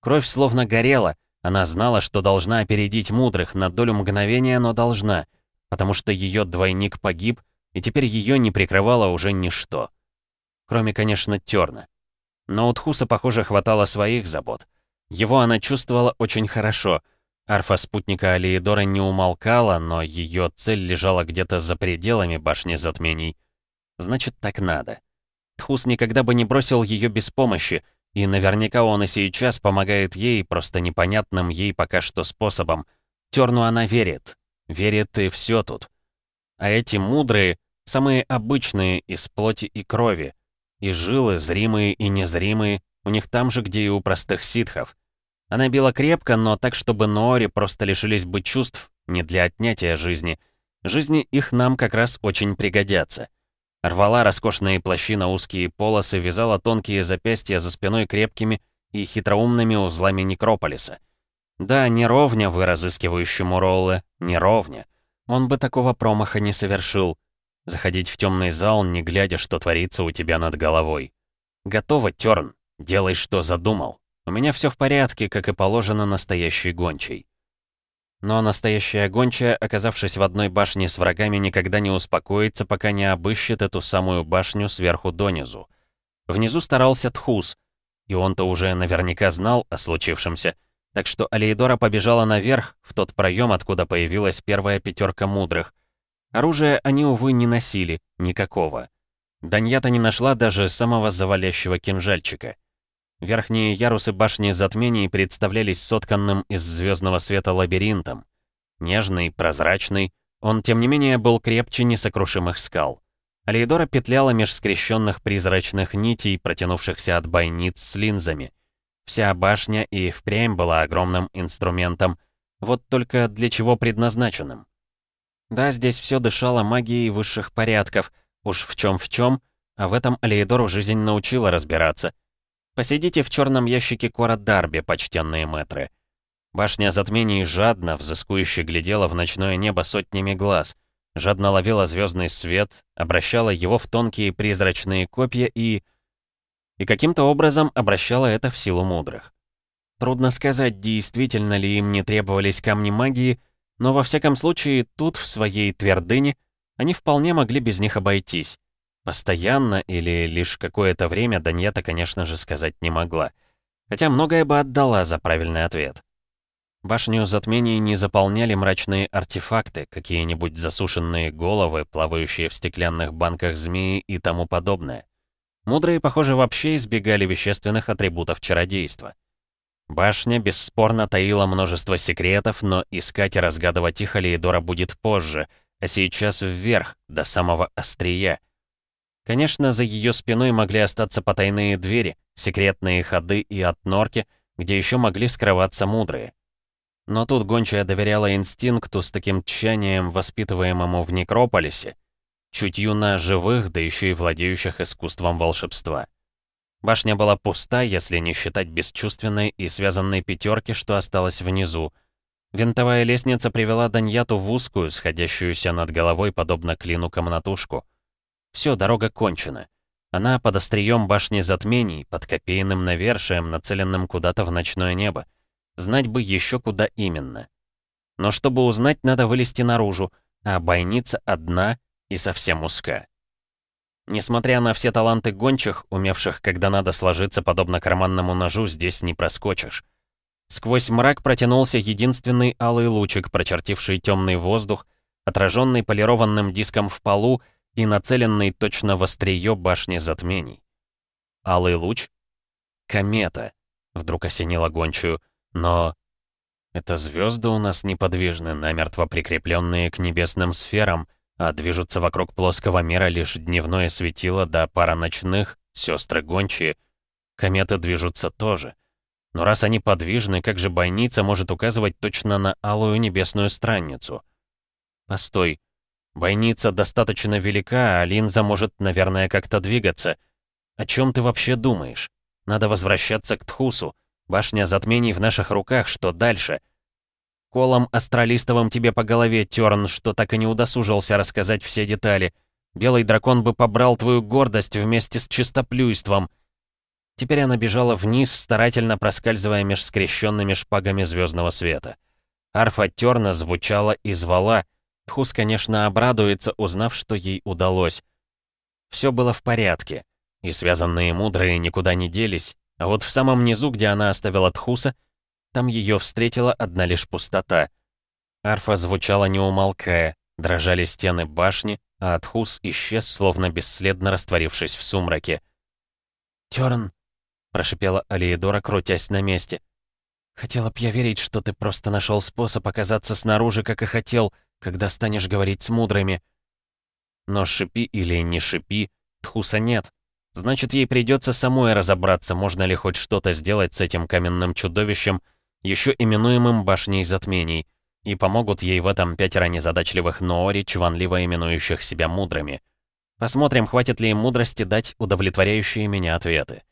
Кровь словно горела, она знала, что должна опередить мудрых на долю мгновения, но должна, потому что ее двойник погиб, и теперь ее не прикрывало уже ничто. Кроме, конечно, Терна. Но у Тхуса, похоже, хватало своих забот. Его она чувствовала очень хорошо. Арфа спутника Алиедора не умолкала, но ее цель лежала где-то за пределами башни затмений. Значит, так надо. Тхус никогда бы не бросил ее без помощи, и наверняка он и сейчас помогает ей, просто непонятным ей пока что способом. Терну она верит. Верит и все тут. А эти мудрые, самые обычные из плоти и крови. И жилы, зримые и незримые, У них там же, где и у простых ситхов. Она била крепко, но так, чтобы Ноори просто лишились бы чувств, не для отнятия жизни. Жизни их нам как раз очень пригодятся. Рвала роскошные плащи на узкие полосы, вязала тонкие запястья за спиной крепкими и хитроумными узлами Некрополиса. Да, не ровня вы разыскивающему Роллы, не ровня. Он бы такого промаха не совершил. Заходить в темный зал, не глядя, что творится у тебя над головой. Готово, Терн. Делай, что задумал. У меня все в порядке, как и положено настоящей гончей. Но настоящая гончая, оказавшись в одной башне с врагами, никогда не успокоится, пока не обыщет эту самую башню сверху донизу. Внизу старался Тхус, и он-то уже наверняка знал о случившемся, так что Алейдора побежала наверх, в тот проем, откуда появилась первая пятерка мудрых. Оружия они, увы, не носили, никакого. Даньята не нашла даже самого завалящего кинжальчика. Верхние ярусы башни затмений представлялись сотканным из звездного света лабиринтом. Нежный, прозрачный, он, тем не менее, был крепче несокрушимых скал. Алейдора петляла меж скрещенных призрачных нитей, протянувшихся от бойниц с линзами. Вся башня и впрямь была огромным инструментом, вот только для чего предназначенным. Да, здесь все дышало магией высших порядков, уж в чем в чем, а в этом Алейдору жизнь научила разбираться — Посидите в черном ящике Кора Дарби, почтенные мэтры. Башня затмений жадно, взыскующе глядела в ночное небо сотнями глаз, жадно ловила звездный свет, обращала его в тонкие призрачные копья и... И каким-то образом обращала это в силу мудрых. Трудно сказать, действительно ли им не требовались камни магии, но во всяком случае тут, в своей твердыне, они вполне могли без них обойтись. Постоянно или лишь какое-то время Даньята, конечно же, сказать не могла. Хотя многое бы отдала за правильный ответ. Башню затмений не заполняли мрачные артефакты, какие-нибудь засушенные головы, плавающие в стеклянных банках змеи и тому подобное. Мудрые, похоже, вообще избегали вещественных атрибутов чародейства. Башня бесспорно таила множество секретов, но искать и разгадывать их Алиедора будет позже, а сейчас вверх, до самого острия — Конечно, за ее спиной могли остаться потайные двери, секретные ходы и отнорки, где еще могли скрываться мудрые. Но тут гончая доверяла инстинкту с таким тщанием, воспитываемому в Некрополисе, чутью на живых, да еще и владеющих искусством волшебства. Башня была пуста, если не считать бесчувственной и связанной пятерки, что осталось внизу. Винтовая лестница привела Даньяту в узкую, сходящуюся над головой, подобно клину-комнатушку. Все, дорога кончена. Она под острием башни затмений, под копейным навершием, нацеленным куда-то в ночное небо. Знать бы еще куда именно. Но чтобы узнать, надо вылезти наружу, а бойница одна и совсем узка. Несмотря на все таланты гончих, умевших, когда надо сложиться подобно карманному ножу, здесь не проскочишь. Сквозь мрак протянулся единственный алый лучик, прочертивший темный воздух, отраженный полированным диском в полу и нацеленный точно в острие башни затмений. Алый луч? Комета, вдруг осенила гончую, но... Это звезды у нас неподвижны, намертво прикрепленные к небесным сферам, а движутся вокруг плоского мира лишь дневное светило да пара ночных, сестры гончие. Кометы движутся тоже. Но раз они подвижны, как же бойница может указывать точно на алую небесную странницу? Постой, Бойница достаточно велика, а линза может, наверное, как-то двигаться. О чем ты вообще думаешь? Надо возвращаться к Тхусу. Башня затмений в наших руках, что дальше? Колом астралистовым тебе по голове, Тёрн, что так и не удосужился рассказать все детали. Белый дракон бы побрал твою гордость вместе с чистоплюйством. Теперь она бежала вниз, старательно проскальзывая меж скрещенными шпагами звездного света. Арфа Тёрна звучала и звала, Тхус, конечно, обрадуется, узнав, что ей удалось. Все было в порядке, и связанные мудрые никуда не делись, а вот в самом низу, где она оставила Тхуса, там ее встретила одна лишь пустота. Арфа звучала не умолкая, дрожали стены башни, а Тхус исчез, словно бесследно растворившись в сумраке. «Тёрн», — прошипела Алиедора, крутясь на месте. «Хотела б я верить, что ты просто нашел способ оказаться снаружи, как и хотел, когда станешь говорить с мудрыми. Но шипи или не шипи, Тхуса нет. Значит, ей придется самой разобраться, можно ли хоть что-то сделать с этим каменным чудовищем, еще именуемым башней затмений, и помогут ей в этом пятеро незадачливых Ноори, чванливо именующих себя мудрыми. Посмотрим, хватит ли им мудрости дать удовлетворяющие меня ответы.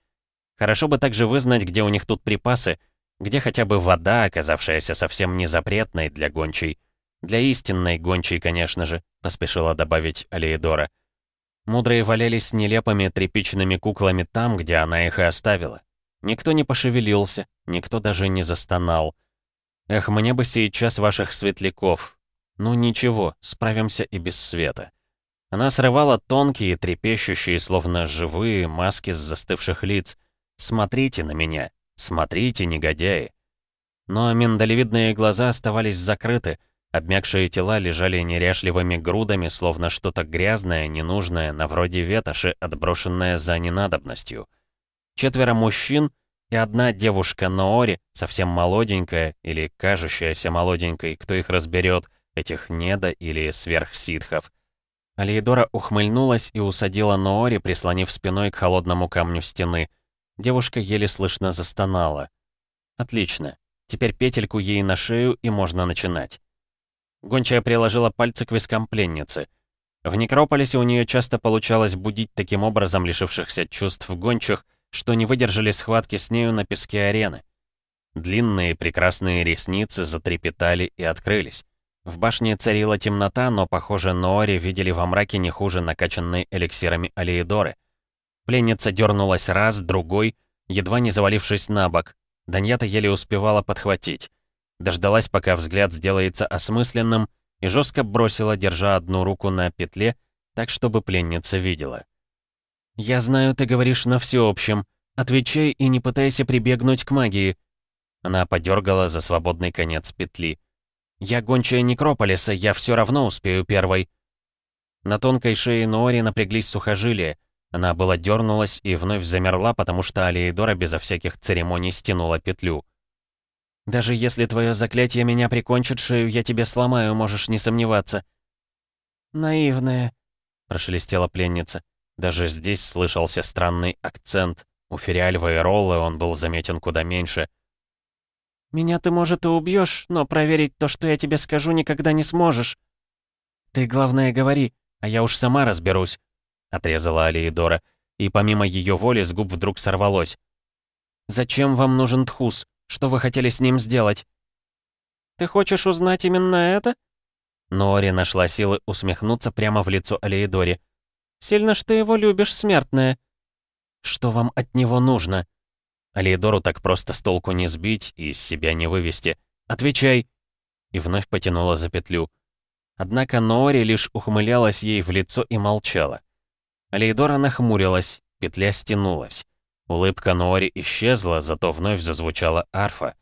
Хорошо бы также вызнать, где у них тут припасы, где хотя бы вода, оказавшаяся совсем не запретной для гончей. Для истинной гончей, конечно же, поспешила добавить Алеидора. Мудрые валялись нелепыми тряпичными куклами там, где она их и оставила. Никто не пошевелился, никто даже не застонал. Эх, мне бы сейчас ваших светляков. Ну ничего, справимся и без света. Она срывала тонкие, трепещущие, словно живые маски с застывших лиц. «Смотрите на меня! Смотрите, негодяи!» Но миндалевидные глаза оставались закрыты, Обмякшие тела лежали неряшливыми грудами, словно что-то грязное, ненужное, на вроде ветоши, отброшенное за ненадобностью. Четверо мужчин и одна девушка Ноори, совсем молоденькая или кажущаяся молоденькой, кто их разберет, этих неда или сверхситхов. Алиедора ухмыльнулась и усадила Ноори, прислонив спиной к холодному камню стены. Девушка еле слышно застонала. «Отлично. Теперь петельку ей на шею и можно начинать». Гончая приложила пальцы к вискам пленницы. В некрополисе у нее часто получалось будить таким образом лишившихся чувств гончих, что не выдержали схватки с нею на песке арены. Длинные прекрасные ресницы затрепетали и открылись. В башне царила темнота, но, похоже, Ноори видели во мраке не хуже накачанной эликсирами Алиедоры. Пленница дернулась раз, другой, едва не завалившись на бок. Даньята еле успевала подхватить дождалась, пока взгляд сделается осмысленным, и жестко бросила, держа одну руку на петле, так, чтобы пленница видела. «Я знаю, ты говоришь на всеобщем. Отвечай и не пытайся прибегнуть к магии». Она подергала за свободный конец петли. «Я гончая Некрополиса, я все равно успею первой». На тонкой шее Ноори напряглись сухожилия. Она была дернулась и вновь замерла, потому что Алиэдора безо всяких церемоний стянула петлю. Даже если твое заклятие меня прикончит, шею я тебе сломаю, можешь не сомневаться». «Наивная», — прошелестела пленница. Даже здесь слышался странный акцент. У Фериальва и Роллы он был заметен куда меньше. «Меня ты, может, и убьешь, но проверить то, что я тебе скажу, никогда не сможешь». «Ты, главное, говори, а я уж сама разберусь», — отрезала Алиедора, и помимо ее воли с губ вдруг сорвалось. «Зачем вам нужен Тхус? Что вы хотели с ним сделать?» «Ты хочешь узнать именно это?» Нори нашла силы усмехнуться прямо в лицо Алеидори. «Сильно ж ты его любишь, смертная». «Что вам от него нужно?» Алеидору так просто с толку не сбить и из себя не вывести. «Отвечай!» И вновь потянула за петлю. Однако Нори лишь ухмылялась ей в лицо и молчала. Алейдора нахмурилась, петля стянулась. Улыбка Нори исчезла, зато вновь зазвучала арфа.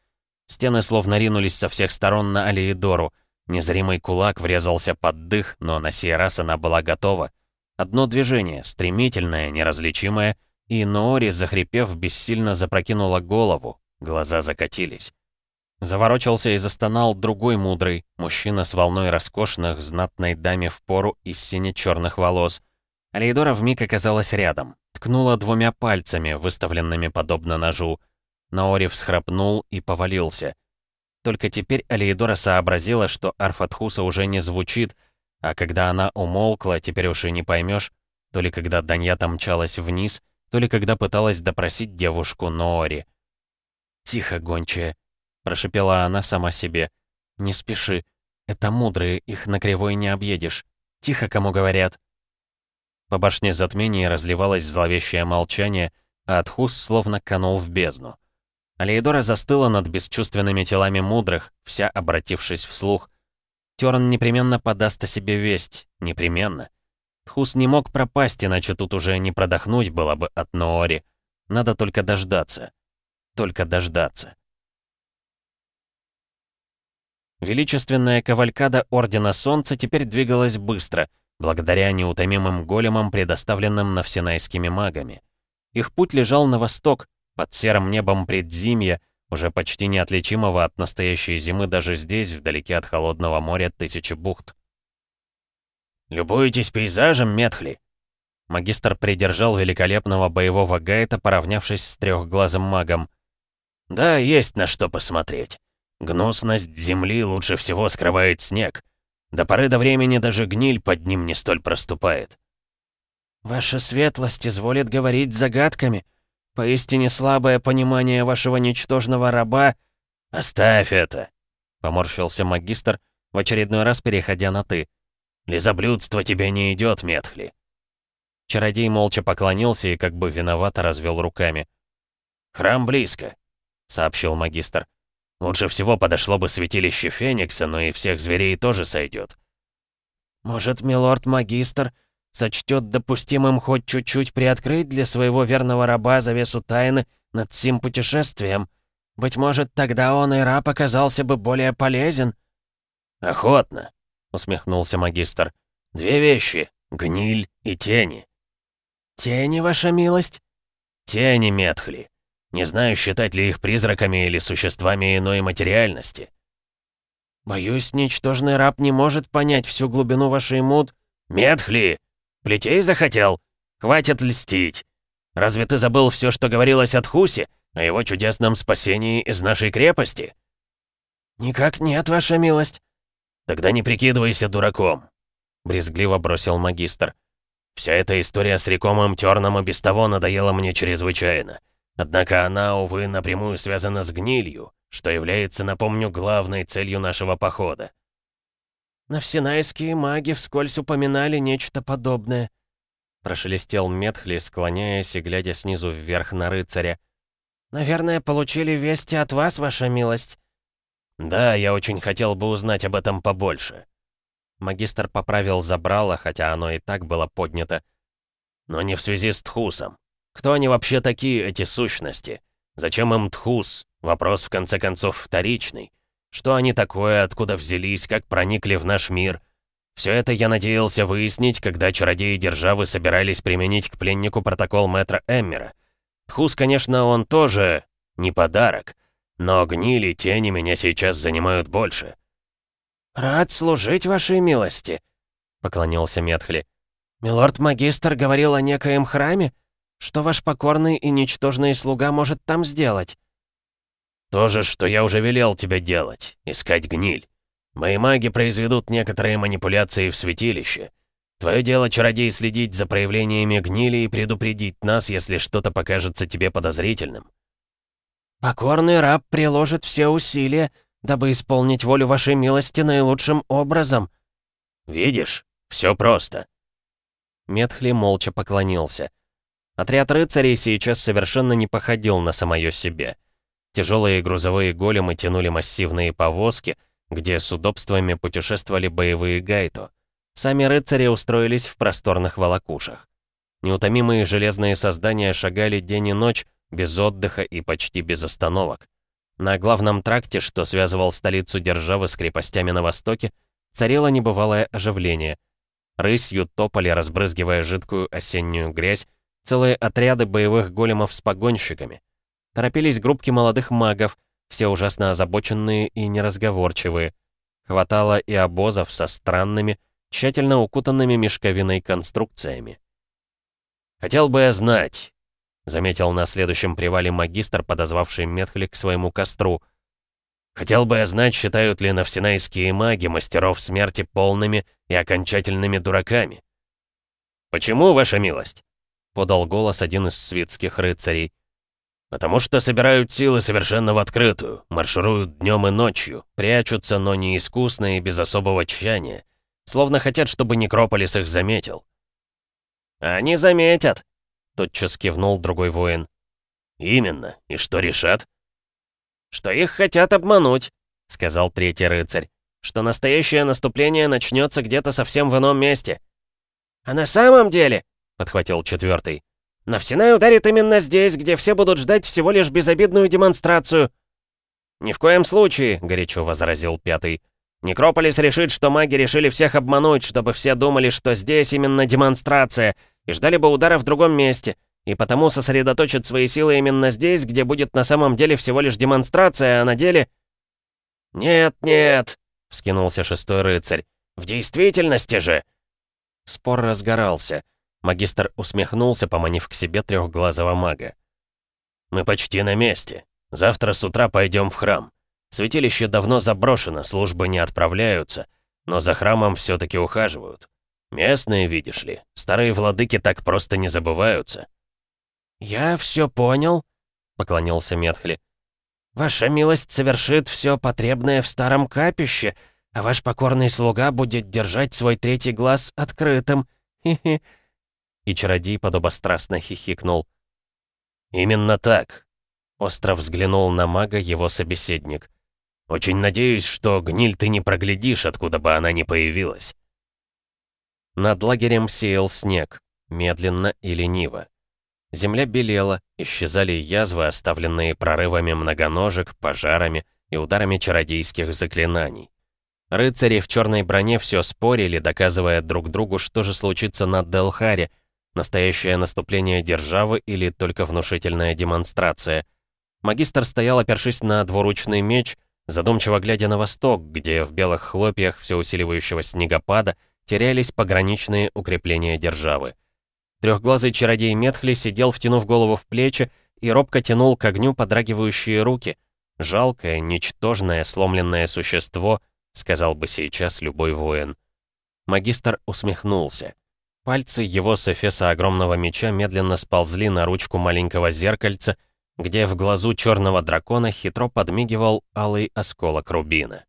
Стены словно ринулись со всех сторон на Алиедору. Незримый кулак врезался под дых, но на сей раз она была готова. Одно движение, стремительное, неразличимое, и Ноори, захрипев, бессильно запрокинула голову, глаза закатились. Заворочился и застонал другой мудрый, мужчина с волной роскошных, знатной даме в пору из сине-черных волос. Алейдора вмиг оказалась рядом. Ткнула двумя пальцами, выставленными подобно ножу. Наори всхрапнул и повалился. Только теперь Алиедора сообразила, что Арфатхуса уже не звучит, а когда она умолкла, теперь уж и не поймешь, то ли когда Даньята мчалась вниз, то ли когда пыталась допросить девушку Ноори. «Тихо, гончая», — прошипела она сама себе. «Не спеши. Это мудрые, их на кривой не объедешь. Тихо, кому говорят». По башне затмения разливалось зловещее молчание, а Атхус словно канул в бездну. Алейдора застыла над бесчувственными телами мудрых, вся обратившись вслух. Терн непременно подаст о себе весть, непременно. Тхус не мог пропасть, иначе тут уже не продохнуть было бы от Ноори. Надо только дождаться. Только дождаться. Величественная кавалькада Ордена Солнца теперь двигалась быстро — благодаря неутомимым големам, предоставленным навсенайскими магами. Их путь лежал на восток, под серым небом предзимья, уже почти неотличимого от настоящей зимы даже здесь, вдалеке от холодного моря тысячи бухт. «Любуетесь пейзажем, Метхли?» Магистр придержал великолепного боевого гайта, поравнявшись с трехглазым магом. «Да, есть на что посмотреть. Гнусность земли лучше всего скрывает снег. До поры до времени даже гниль под ним не столь проступает». «Ваша светлость изволит говорить загадками. Поистине слабое понимание вашего ничтожного раба...» «Оставь это!» — поморщился магистр, в очередной раз переходя на «ты». «Лизоблюдство тебе не идет, Метхли». Чародей молча поклонился и как бы виновато развел руками. «Храм близко», — сообщил магистр. «Лучше всего подошло бы святилище Феникса, но и всех зверей тоже сойдет. «Может, милорд-магистр сочтет допустимым хоть чуть-чуть приоткрыть для своего верного раба завесу тайны над сим путешествием? Быть может, тогда он и раб оказался бы более полезен?» «Охотно», — усмехнулся магистр. «Две вещи — гниль и тени. «Тени, ваша милость?» «Тени, Метхли. Не знаю, считать ли их призраками или существами иной материальности». «Боюсь, ничтожный раб не может понять всю глубину вашей муд...» «Метхли! Плетей захотел? Хватит льстить! Разве ты забыл все, что говорилось от Хуси, о его чудесном спасении из нашей крепости?» «Никак нет, ваша милость». «Тогда не прикидывайся дураком», — брезгливо бросил магистр. Вся эта история с Рекомом Терном и без того надоела мне чрезвычайно. Однако она, увы, напрямую связана с гнилью, что является, напомню, главной целью нашего похода. «Навсенайские маги вскользь упоминали нечто подобное», — прошелестел Метхли, склоняясь и глядя снизу вверх на рыцаря. «Наверное, получили вести от вас, ваша милость?» «Да, я очень хотел бы узнать об этом побольше», Магистр поправил забрало, хотя оно и так было поднято. Но не в связи с Тхусом. Кто они вообще такие, эти сущности? Зачем им Тхус? Вопрос, в конце концов, вторичный. Что они такое, откуда взялись, как проникли в наш мир? Все это я надеялся выяснить, когда чародеи державы собирались применить к пленнику протокол мэтра Эммера. Тхус, конечно, он тоже не подарок, но гнили тени меня сейчас занимают больше. «Рад служить вашей милости», — поклонился Метхли. «Милорд-магистр говорил о некоем храме? Что ваш покорный и ничтожный слуга может там сделать?» «То же, что я уже велел тебе делать — искать гниль. Мои маги произведут некоторые манипуляции в святилище. Твое дело, чародей, следить за проявлениями гнили и предупредить нас, если что-то покажется тебе подозрительным». «Покорный раб приложит все усилия, дабы исполнить волю вашей милости наилучшим образом». «Видишь, все просто». Метхли молча поклонился. Отряд рыцарей сейчас совершенно не походил на самое себе. Тяжелые грузовые големы тянули массивные повозки, где с удобствами путешествовали боевые гайто. Сами рыцари устроились в просторных волокушах. Неутомимые железные создания шагали день и ночь, без отдыха и почти без остановок. На главном тракте, что связывал столицу державы с крепостями на востоке, царило небывалое оживление. Рысью топали, разбрызгивая жидкую осеннюю грязь, целые отряды боевых големов с погонщиками. Торопились группки молодых магов, все ужасно озабоченные и неразговорчивые. Хватало и обозов со странными, тщательно укутанными мешковиной конструкциями. «Хотел бы я знать, заметил на следующем привале магистр, подозвавший Метхли к своему костру. «Хотел бы я знать, считают ли навсенайские маги мастеров смерти полными и окончательными дураками». «Почему, ваша милость?» — подал голос один из светских рыцарей. «Потому что собирают силы совершенно в открытую, маршируют днем и ночью, прячутся, но не искусно и без особого тщания, словно хотят, чтобы Некрополис их заметил». «Они заметят», Тотчас кивнул другой воин. «Именно. И что решат?» «Что их хотят обмануть», — сказал третий рыцарь. «Что настоящее наступление начнется где-то совсем в ином месте». «А на самом деле», — подхватил четвертый, «Навсенай ударит именно здесь, где все будут ждать всего лишь безобидную демонстрацию». «Ни в коем случае», — горячо возразил пятый. «Некрополис решит, что маги решили всех обмануть, чтобы все думали, что здесь именно демонстрация, и ждали бы удара в другом месте, и потому сосредоточат свои силы именно здесь, где будет на самом деле всего лишь демонстрация, а на деле... «Нет, нет», — вскинулся шестой рыцарь, — «в действительности же...» Спор разгорался. Магистр усмехнулся, поманив к себе трехглазого мага. «Мы почти на месте. Завтра с утра пойдем в храм. Святилище давно заброшено, службы не отправляются, но за храмом все-таки ухаживают. Местные, видишь ли, старые владыки так просто не забываются». «Я все понял», — поклонился Метхли. «Ваша милость совершит все потребное в старом капище, а ваш покорный слуга будет держать свой третий глаз открытым. Хе-хе». И чародей подобострастно хихикнул. «Именно так», — остро взглянул на мага его собеседник. «Очень надеюсь, что гниль ты не проглядишь, откуда бы она ни появилась». Над лагерем сеял снег, медленно и лениво. Земля белела, исчезали язвы, оставленные прорывами многоножек, пожарами и ударами чародейских заклинаний. Рыцари в черной броне все спорили, доказывая друг другу, что же случится на Делхаре, настоящее наступление державы или только внушительная демонстрация. Магистр стоял, опершись на двуручный меч, задумчиво глядя на восток, где в белых хлопьях все усиливающего снегопада терялись пограничные укрепления державы. Трехглазый чародей Метхли сидел, втянув голову в плечи, и робко тянул к огню подрагивающие руки. Жалкое, ничтожное, сломленное существо, сказал бы сейчас любой воин. Магистр усмехнулся. Пальцы его с эфеса огромного меча медленно сползли на ручку маленького зеркальца, где в глазу черного дракона хитро подмигивал алый осколок рубина.